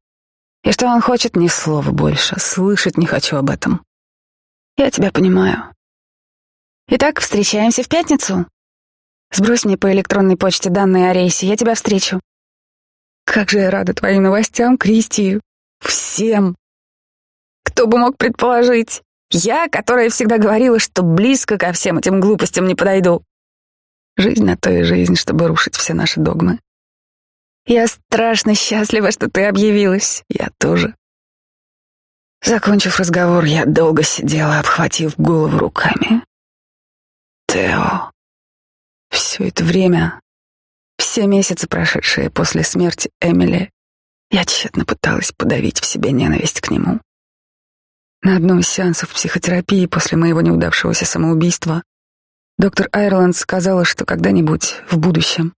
И что он хочет ни слова больше, слышать не хочу об этом. Я тебя понимаю. Итак, встречаемся в пятницу. Сбрось мне по электронной почте данные о рейсе, я тебя встречу. Как же я рада твоим новостям, Кристи. Всем. Кто бы мог предположить? Я, которая всегда говорила, что близко ко всем этим глупостям не подойду. Жизнь на то и жизнь, чтобы рушить все наши догмы. Я страшно счастлива, что ты объявилась. Я тоже. Закончив разговор, я долго сидела, обхватив голову руками. Тео. Все это время, все месяцы, прошедшие после смерти Эмили, я тщетно пыталась подавить в себе ненависть к нему. На одном из сеансов психотерапии после моего неудавшегося самоубийства доктор Айрланд сказала, что когда-нибудь в будущем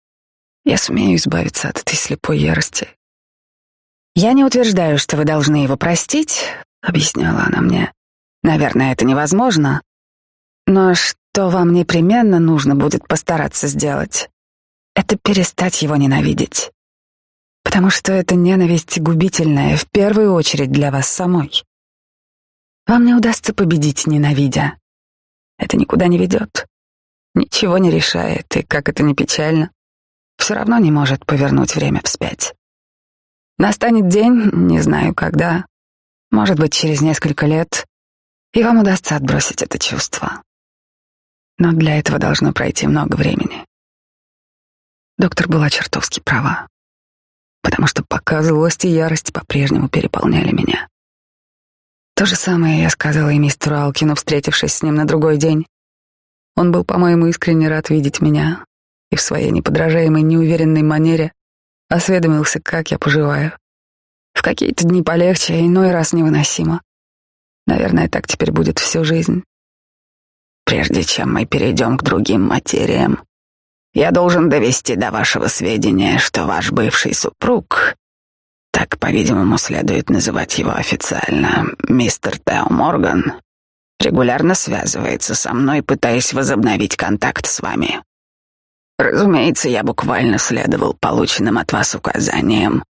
я сумею избавиться от этой слепой ярости. «Я не утверждаю, что вы должны его простить», — объясняла она мне. «Наверное, это невозможно. Но что вам непременно нужно будет постараться сделать, это перестать его ненавидеть. Потому что эта ненависть губительная в первую очередь для вас самой. Вам не удастся победить, ненавидя. Это никуда не ведет. Ничего не решает, и, как это ни печально, все равно не может повернуть время вспять. Настанет день, не знаю когда, может быть, через несколько лет, и вам удастся отбросить это чувство. Но для этого должно пройти много времени. Доктор была чертовски права, потому что пока злость и ярость по-прежнему переполняли меня. То же самое я сказала и мистеру Алкину, встретившись с ним на другой день. Он был, по-моему, искренне рад видеть меня и в своей неподражаемой неуверенной манере осведомился, как я поживаю. В какие-то дни полегче, иной раз невыносимо. Наверное, так теперь будет всю жизнь. Прежде чем мы перейдем к другим материям, я должен довести до вашего сведения, что ваш бывший супруг, так, по-видимому, следует называть его официально, мистер Тео Морган, регулярно связывается со мной, пытаясь возобновить контакт с вами. Разумеется, я буквально следовал полученным от вас указаниям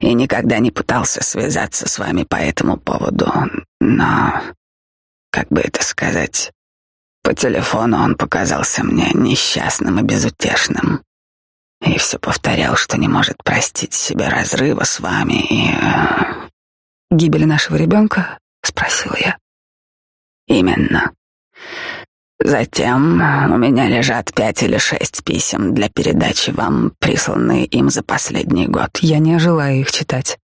и никогда не пытался связаться с вами по этому поводу, но, как бы это сказать, по телефону он показался мне несчастным и безутешным. И все повторял, что не может простить себе разрыва с вами и... Э, «Гибели нашего ребенка?» — спросил я. «Именно. Затем у меня лежат пять или шесть писем для передачи вам, присланные им за последний год. Я не желаю их читать.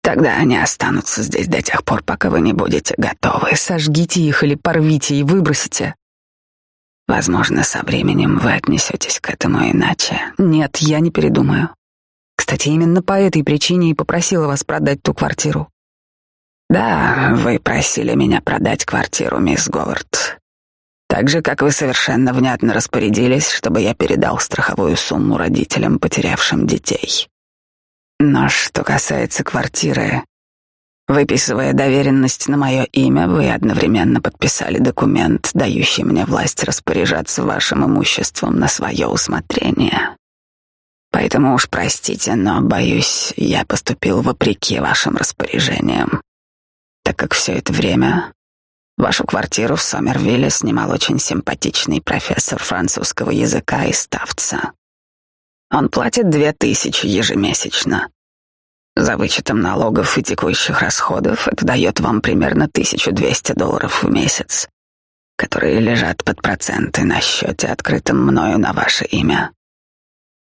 Тогда они останутся здесь до тех пор, пока вы не будете готовы. Сожгите их или порвите и выбросите. Возможно, со временем вы отнесетесь к этому иначе. Нет, я не передумаю. Кстати, именно по этой причине и попросила вас продать ту квартиру. Да, вы просили меня продать квартиру, мисс Говард. Так же, как вы совершенно внятно распорядились, чтобы я передал страховую сумму родителям, потерявшим детей. Но что касается квартиры, выписывая доверенность на мое имя, вы одновременно подписали документ, дающий мне власть распоряжаться вашим имуществом на свое усмотрение. Поэтому уж простите, но, боюсь, я поступил вопреки вашим распоряжениям, так как все это время Вашу квартиру в Сомервилле снимал очень симпатичный профессор французского языка из Ставца. Он платит две тысячи ежемесячно. За вычетом налогов и текущих расходов это дает вам примерно 1200 долларов в месяц, которые лежат под проценты на счете, открытом мною на ваше имя.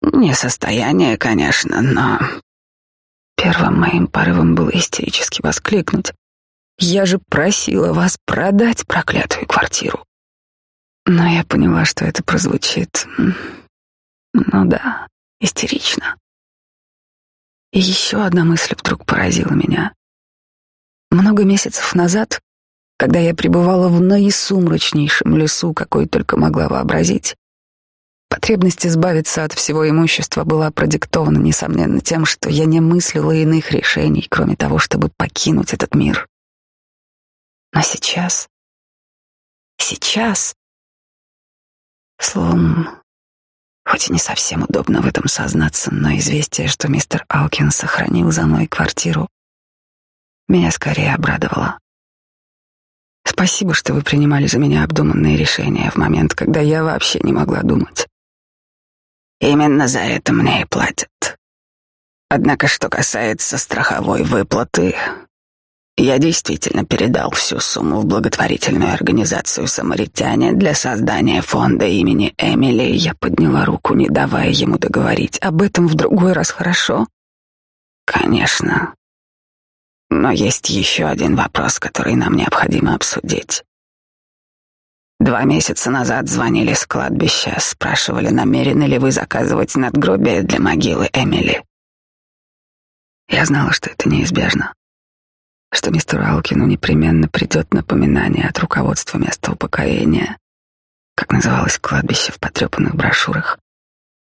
Не состояние, конечно, но... Первым моим порывом было истерически воскликнуть. Я же просила вас продать проклятую квартиру. Но я поняла, что это прозвучит... Ну да, истерично. И еще одна мысль вдруг поразила меня. Много месяцев назад, когда я пребывала в наисумрачнейшем лесу, какой только могла вообразить, потребность избавиться от всего имущества была продиктована, несомненно, тем, что я не мыслила иных решений, кроме того, чтобы покинуть этот мир. Но сейчас... Сейчас... Словом, хоть и не совсем удобно в этом сознаться, но известие, что мистер Алкин сохранил за мной квартиру, меня скорее обрадовало. Спасибо, что вы принимали за меня обдуманные решения в момент, когда я вообще не могла думать. Именно за это мне и платят. Однако, что касается страховой выплаты, я действительно передал всю сумму в благотворительную организацию «Самаритяне» для создания фонда имени Эмили. Я подняла руку, не давая ему договорить. Об этом в другой раз хорошо? Конечно. Но есть еще один вопрос, который нам необходимо обсудить. Два месяца назад звонили с кладбища, спрашивали, намерены ли вы заказывать надгробие для могилы Эмили. Я знала, что это неизбежно что мистеру Алкину непременно придет напоминание от руководства места упокоения, как называлось кладбище в потрепанных брошюрах,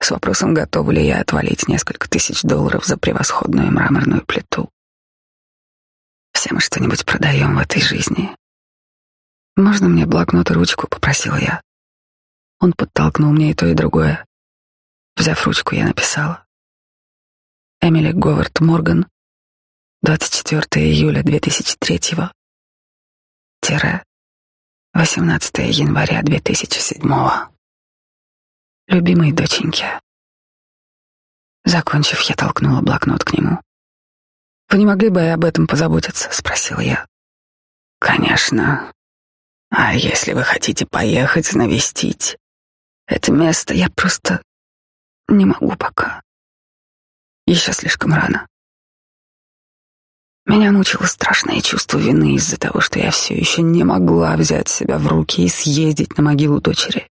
с вопросом, готова ли я отвалить несколько тысяч долларов за превосходную мраморную плиту. Все мы что-нибудь продаем в этой жизни. «Можно мне блокнот и ручку?» — попросила я. Он подтолкнул мне и то, и другое. Взяв ручку, я написала. Эмили Говард Морган, 24 июля 2003 тире 18 января 2007 Любимой доченьке. Закончив, я толкнула блокнот к нему. «Вы не могли бы и об этом позаботиться?» — спросил я. «Конечно. А если вы хотите поехать навестить это место, я просто Не могу пока. Еще слишком рано. Меня мучило страшное чувство вины из-за того, что я все еще не могла взять себя в руки и съездить на могилу дочери.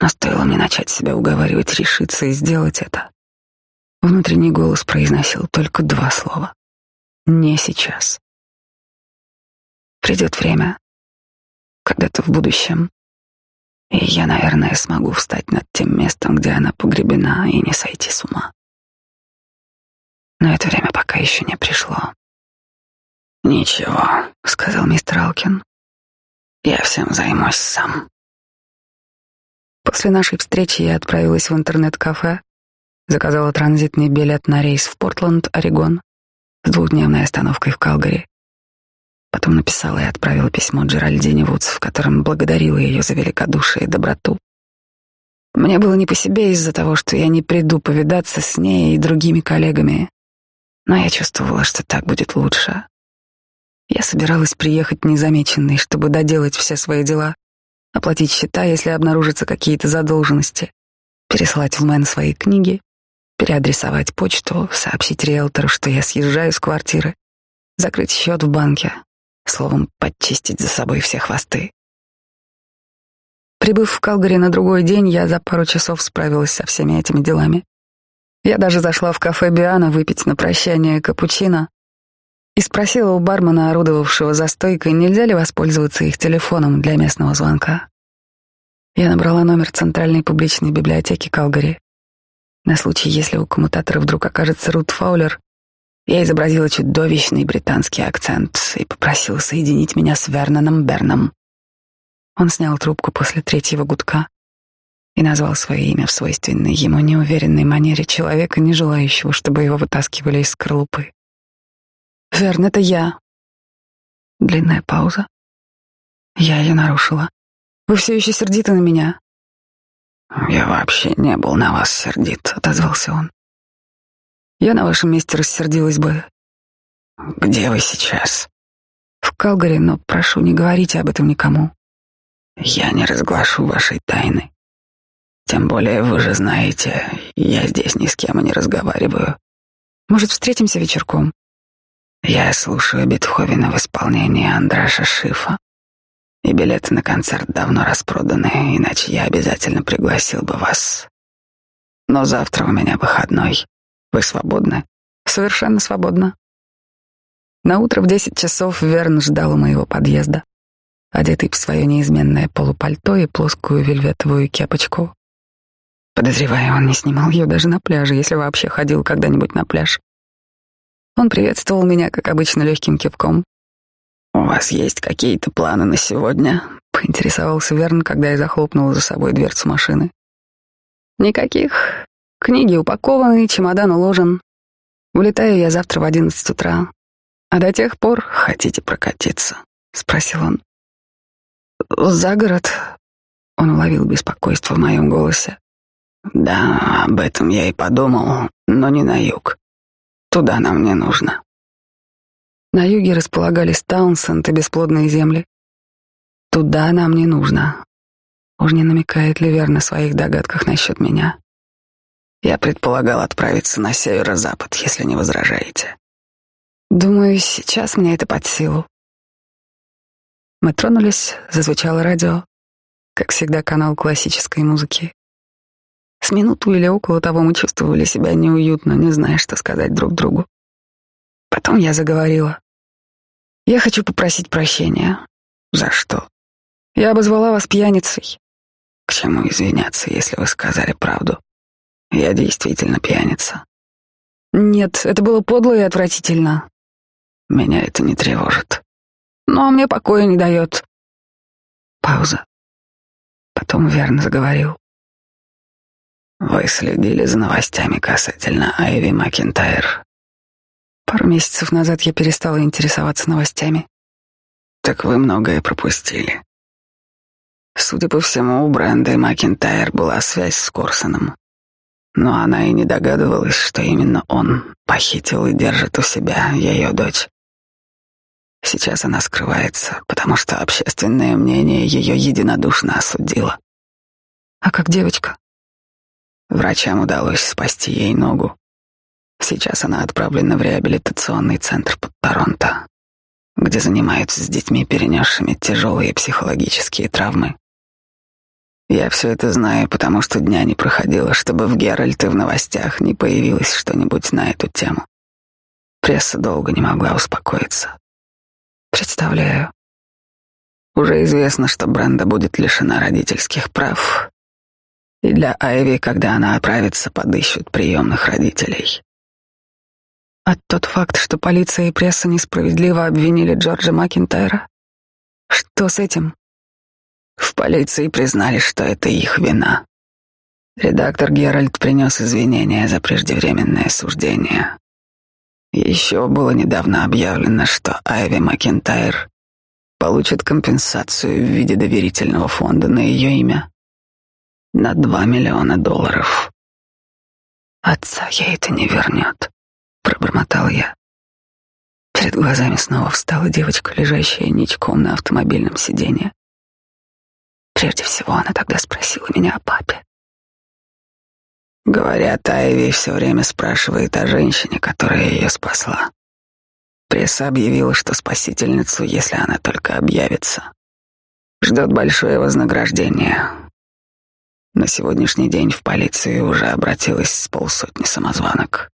Но стоило мне начать себя уговаривать решиться и сделать это. Внутренний голос произносил только два слова. Не сейчас. Придет время, когда-то в будущем, и я, наверное, смогу встать над тем местом, где она погребена, и не сойти с ума. Но это время пока еще не пришло. «Ничего», — сказал мистер Алкин. «Я всем займусь сам». После нашей встречи я отправилась в интернет-кафе, заказала транзитный билет на рейс в Портленд, Орегон, с двухдневной остановкой в Калгари. Потом написала и отправила письмо Джеральдине Вудс, в котором благодарила ее за великодушие и доброту. Мне было не по себе из-за того, что я не приду повидаться с ней и другими коллегами, но я чувствовала, что так будет лучше. Я собиралась приехать незамеченной, чтобы доделать все свои дела, оплатить счета, если обнаружатся какие-то задолженности, переслать в Мэн свои книги, переадресовать почту, сообщить риэлтору, что я съезжаю с квартиры, закрыть счет в банке, словом, подчистить за собой все хвосты. Прибыв в Калгари на другой день, я за пару часов справилась со всеми этими делами. Я даже зашла в кафе Биана выпить на прощание капучино и спросила у бармена, орудовавшего за стойкой, нельзя ли воспользоваться их телефоном для местного звонка. Я набрала номер Центральной публичной библиотеки Калгари. На случай, если у коммутатора вдруг окажется Рут Фаулер, я изобразила чудовищный британский акцент и попросила соединить меня с Верноном Берном. Он снял трубку после третьего гудка и назвал свое имя в свойственной ему неуверенной манере человека, не желающего, чтобы его вытаскивали из скорлупы. «Верн, это я». Длинная пауза. Я ее нарушила. «Вы все еще сердиты на меня?» «Я вообще не был на вас сердит», — отозвался он. Я на вашем месте рассердилась бы. Где вы сейчас? В Калгари, но прошу, не говорите об этом никому. Я не разглашу вашей тайны. Тем более вы же знаете, я здесь ни с кем не разговариваю. Может, встретимся вечерком? Я слушаю Бетховена в исполнении Андраша Шифа. И билеты на концерт давно распроданы, иначе я обязательно пригласил бы вас. Но завтра у меня выходной. Вы свободны? Совершенно свободна. На утро в десять часов Верн ждал у моего подъезда, одетый в свое неизменное полупальто и плоскую вельветовую кепочку. Подозреваю, он не снимал ее даже на пляже, если вообще ходил когда-нибудь на пляж. Он приветствовал меня, как обычно, легким кивком. «У вас есть какие-то планы на сегодня?» — поинтересовался Верн, когда я захлопнула за собой дверцу машины. «Никаких. Книги упакованы, чемодан уложен. Улетаю я завтра в одиннадцать утра. А до тех пор хотите прокатиться? Спросил он. За город. Он уловил беспокойство в моем голосе. Да, об этом я и подумал, но не на юг. Туда нам не нужно. На юге располагались Таунсенд и бесплодные земли. Туда нам не нужно. Уж не намекает ли верно своих догадках насчет меня? Я предполагал отправиться на северо-запад, если не возражаете. Думаю, сейчас мне это под силу. Мы тронулись, зазвучало радио, как всегда канал классической музыки. С минуту или около того мы чувствовали себя неуютно, не зная, что сказать друг другу. Потом я заговорила. Я хочу попросить прощения. За что? Я обозвала вас пьяницей. К чему извиняться, если вы сказали правду? Я действительно пьяница. Нет, это было подло и отвратительно. Меня это не тревожит. Но мне покоя не дает. Пауза. Потом верно заговорил. Вы следили за новостями касательно Айви Макинтайр? Пару месяцев назад я перестала интересоваться новостями. Так вы многое пропустили. Судя по всему, у Бренды Макинтайр была связь с Корсоном. Но она и не догадывалась, что именно он похитил и держит у себя ее дочь. Сейчас она скрывается, потому что общественное мнение ее единодушно осудило. А как девочка? Врачам удалось спасти ей ногу. Сейчас она отправлена в реабилитационный центр под Торонто, где занимаются с детьми, перенесшими тяжелые психологические травмы. Я все это знаю, потому что дня не проходило, чтобы в Геральт и в новостях не появилось что-нибудь на эту тему. Пресса долго не могла успокоиться. Представляю. Уже известно, что Бренда будет лишена родительских прав. И для Айви, когда она отправится, подыщут приемных родителей. А тот факт, что полиция и пресса несправедливо обвинили Джорджа Макинтайра? Что с этим? В полиции признали, что это их вина. Редактор Геральт принес извинения за преждевременное суждение. Еще было недавно объявлено, что Айви Макентайр получит компенсацию в виде доверительного фонда на ее имя на два миллиона долларов. Отца ей это не вернет, пробормотал я. Перед глазами снова встала девочка, лежащая ничком на автомобильном сиденье. Прежде всего, она тогда спросила меня о папе. Говорят, Айви все время спрашивает о женщине, которая ее спасла. Пресса объявила, что спасительницу, если она только объявится, ждет большое вознаграждение. На сегодняшний день в полицию уже обратилась с полсотни самозванок.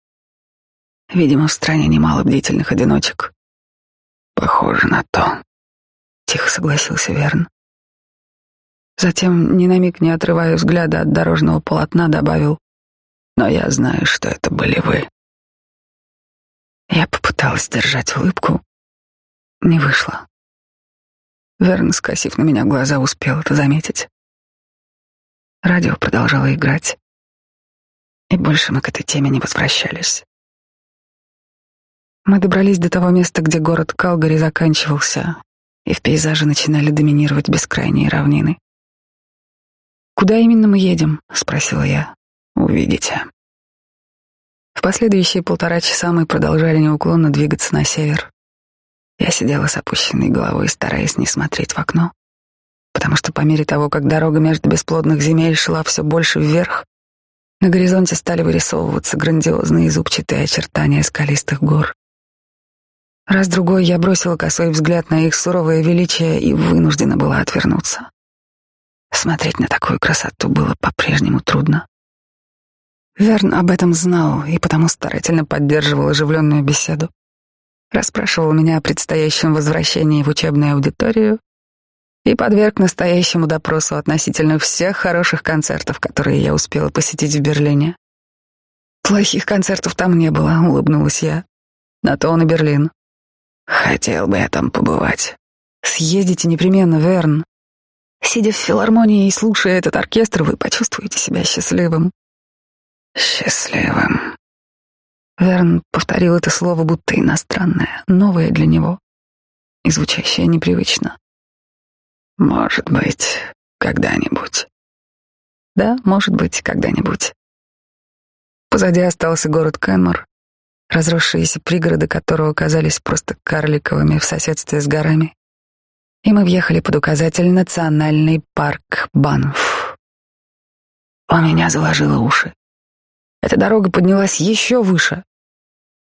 Видимо, в стране немало бдительных одиночек. Похоже на то. Тихо согласился Верн. Затем, ни на миг не отрывая взгляда от дорожного полотна, добавил, «Но я знаю, что это были вы». Я попыталась держать улыбку. Не вышло. Верн, скосив на меня глаза, успел это заметить. Радио продолжало играть, и больше мы к этой теме не возвращались. Мы добрались до того места, где город Калгари заканчивался, и в пейзаже начинали доминировать бескрайние равнины. «Куда именно мы едем?» — спросила я. «Увидите». В последующие полтора часа мы продолжали неуклонно двигаться на север. Я сидела с опущенной головой, стараясь не смотреть в окно, потому что по мере того, как дорога между бесплодных земель шла все больше вверх, на горизонте стали вырисовываться грандиозные зубчатые очертания скалистых гор. Раз-другой я бросила косой взгляд на их суровое величие и вынуждена была отвернуться. Смотреть на такую красоту было по-прежнему трудно. Верн об этом знал и потому старательно поддерживал оживленную беседу. Расспрашивал меня о предстоящем возвращении в учебную аудиторию и подверг настоящему допросу относительно всех хороших концертов, которые я успела посетить в Берлине. Плохих концертов там не было, улыбнулась я. На то он и Берлин. Хотел бы я там побывать. Съездите непременно, Верн. Сидя в филармонии и слушая этот оркестр, вы почувствуете себя счастливым. Счастливым. Верн повторил это слово будто иностранное, новое для него и звучащее непривычно. Может быть, когда-нибудь. Да, может быть, когда-нибудь. Позади остался город Кенмор, разросшиеся пригороды которого казались просто карликовыми в соседстве с горами и мы въехали под указатель «Национальный парк Банф». У меня заложило уши. Эта дорога поднялась еще выше.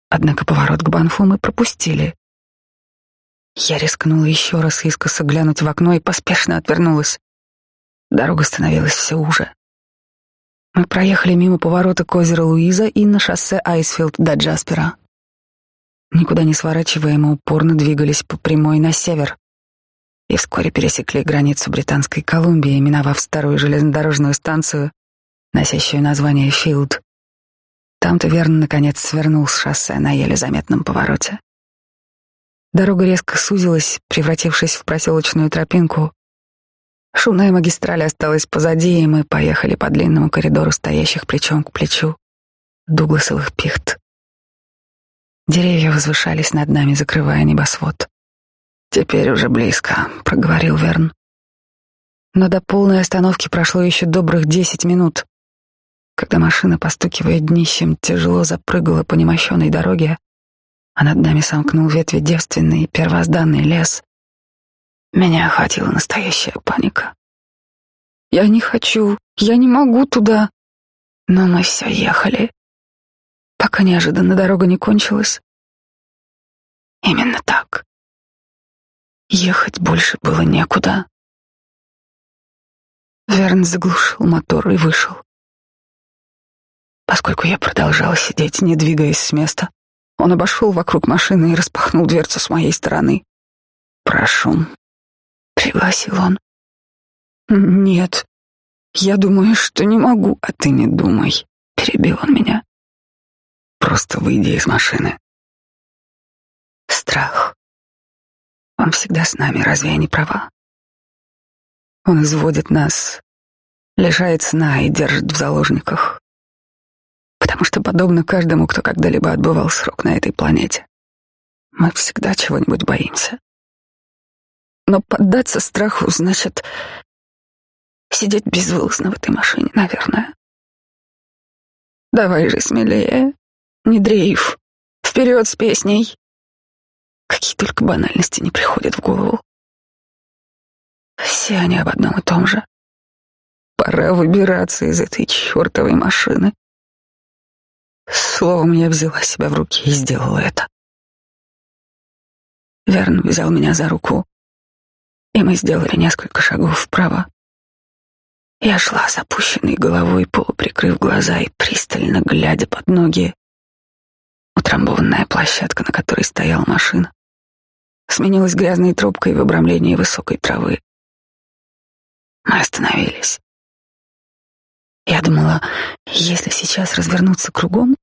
Однако поворот к Банфу мы пропустили. Я рискнула еще раз искоса глянуть в окно и поспешно отвернулась. Дорога становилась все уже. Мы проехали мимо поворота к озеру Луиза и на шоссе Айсфилд до Джаспера. Никуда не сворачивая, мы упорно двигались по прямой на север и вскоре пересекли границу Британской Колумбии, миновав старую железнодорожную станцию, носящую название Филд. Там-то верно наконец свернул с шоссе на еле заметном повороте. Дорога резко сузилась, превратившись в проселочную тропинку. Шумная магистраль осталась позади, и мы поехали по длинному коридору стоящих плечом к плечу дугласовых пихт. Деревья возвышались над нами, закрывая небосвод. «Теперь уже близко», — проговорил Верн. Но до полной остановки прошло еще добрых десять минут. Когда машина, постукивая днищем, тяжело запрыгала по немощенной дороге, а над нами сомкнул ветви девственный первозданный лес, меня охватила настоящая паника. «Я не хочу, я не могу туда!» Но мы все ехали, пока неожиданно дорога не кончилась. Именно так. Ехать больше было некуда. Верн заглушил мотор и вышел. Поскольку я продолжала сидеть, не двигаясь с места, он обошел вокруг машины и распахнул дверцу с моей стороны. «Прошу», — пригласил он. «Нет, я думаю, что не могу, а ты не думай», — перебил он меня. «Просто выйди из машины». Страх. Он всегда с нами, разве я не права? Он изводит нас, лишает сна и держит в заложниках. Потому что, подобно каждому, кто когда-либо отбывал срок на этой планете, мы всегда чего-нибудь боимся. Но поддаться страху значит сидеть безвылазно в этой машине, наверное. Давай же смелее, не дрейф, вперед с песней. Какие только банальности не приходят в голову. Все они об одном и том же. Пора выбираться из этой чертовой машины. Словом, я взяла себя в руки и сделала это. Верн взял меня за руку, и мы сделали несколько шагов вправо. Я шла с опущенной головой, полуприкрыв глаза и пристально глядя под ноги. Утрамбованная площадка, на которой стояла машина, сменилась грязной тропкой в обрамлении высокой травы. Мы остановились. Я думала, если сейчас развернуться кругом,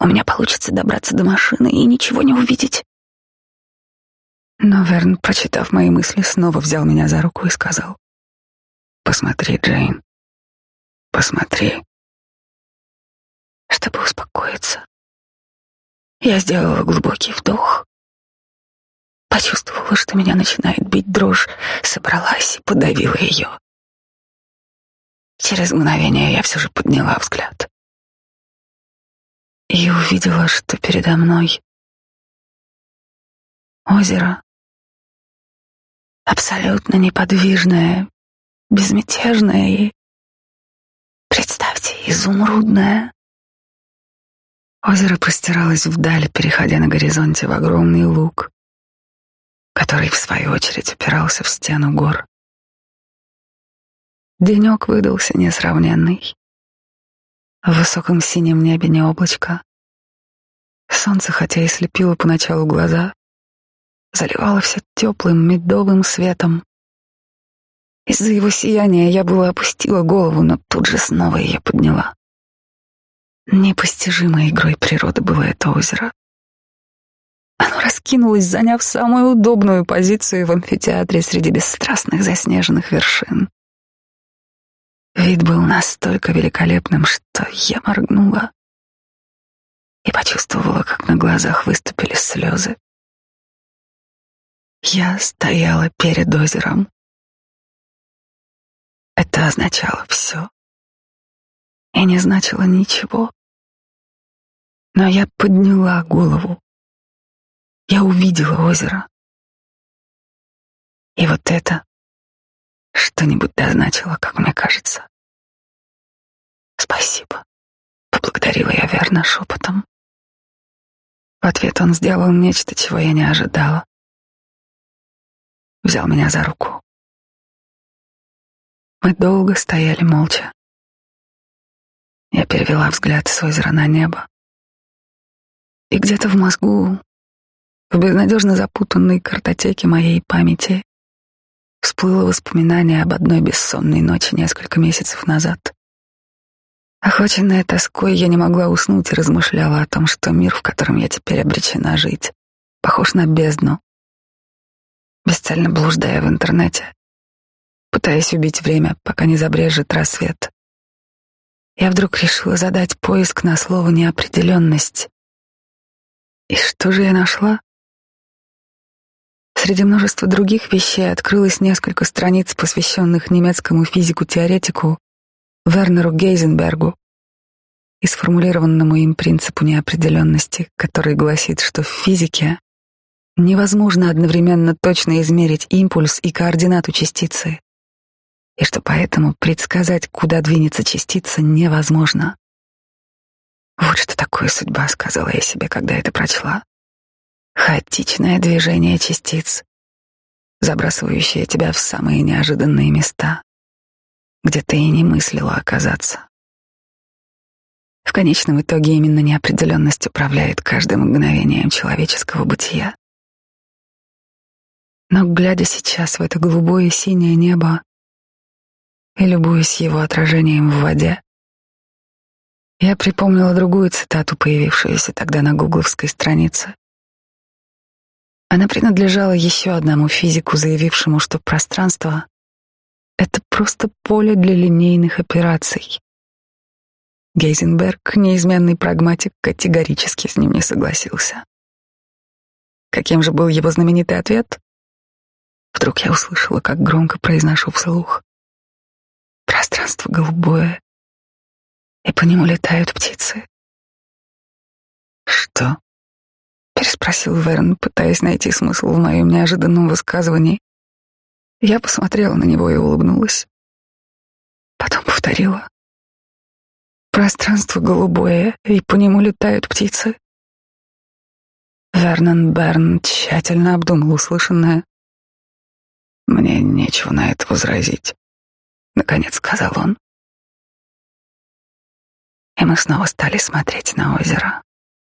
у меня получится добраться до машины и ничего не увидеть. Но Верн, прочитав мои мысли, снова взял меня за руку и сказал. «Посмотри, Джейн, посмотри». Чтобы успокоиться, я сделала глубокий вдох. Почувствовала, что меня начинает бить дрожь, собралась и подавила ее. Через мгновение я все же подняла взгляд и увидела, что передо мной озеро, абсолютно неподвижное, безмятежное и, представьте, изумрудное. Озеро простиралось вдаль, переходя на горизонте в огромный луг, который, в свою очередь, упирался в стену гор. Денек выдался несравненный. В высоком синем небе не облачко. Солнце, хотя и слепило поначалу глаза, заливало все теплым медовым светом. Из-за его сияния я была опустила голову, но тут же снова ее подняла. Непостижимой игрой природы было это озеро. Оно раскинулось, заняв самую удобную позицию в амфитеатре среди бесстрастных заснеженных вершин. Вид был настолько великолепным, что я моргнула и почувствовала, как на глазах выступили слезы. Я стояла перед озером. Это означало все и не значило ничего. Но я подняла голову. Я увидела озеро. И вот это что-нибудь дозначило, как мне кажется. Спасибо, поблагодарила я верно шепотом. В ответ он сделал нечто, чего я не ожидала. Взял меня за руку. Мы долго стояли молча. Я перевела взгляд с озера на небо. И где-то в мозгу, в безнадежно запутанной картотеке моей памяти, всплыло воспоминание об одной бессонной ночи несколько месяцев назад. Охваченная тоской, я не могла уснуть и размышляла о том, что мир, в котором я теперь обречена жить, похож на бездну. Бесцельно блуждая в интернете, пытаясь убить время, пока не забрежет рассвет, я вдруг решила задать поиск на слово «неопределенность». И что же я нашла? Среди множества других вещей открылось несколько страниц, посвященных немецкому физику-теоретику Вернеру Гейзенбергу и сформулированному им принципу неопределенности, который гласит, что в физике невозможно одновременно точно измерить импульс и координату частицы. и что поэтому предсказать, куда двинется частица, невозможно. Вот что такое судьба, сказала я себе, когда это прочла. Хаотичное движение частиц, забрасывающее тебя в самые неожиданные места, где ты и не мыслила оказаться. В конечном итоге именно неопределенность управляет каждым мгновением человеческого бытия. Но глядя сейчас в это голубое синее небо и любуясь его отражением в воде, я припомнила другую цитату, появившуюся тогда на гугловской странице. Она принадлежала еще одному физику, заявившему, что пространство — это просто поле для линейных операций. Гейзенберг, неизменный прагматик, категорически с ним не согласился. Каким же был его знаменитый ответ? Вдруг я услышала, как громко произношу вслух. Пространство голубое, и по нему летают птицы. Что? Переспросил Верн, пытаясь найти смысл в моем неожиданном высказывании. Я посмотрела на него и улыбнулась. Потом повторила. Пространство голубое, и по нему летают птицы. Вернон Берн тщательно обдумал услышанное. Мне нечего на это возразить, наконец сказал он и мы снова стали смотреть на озеро.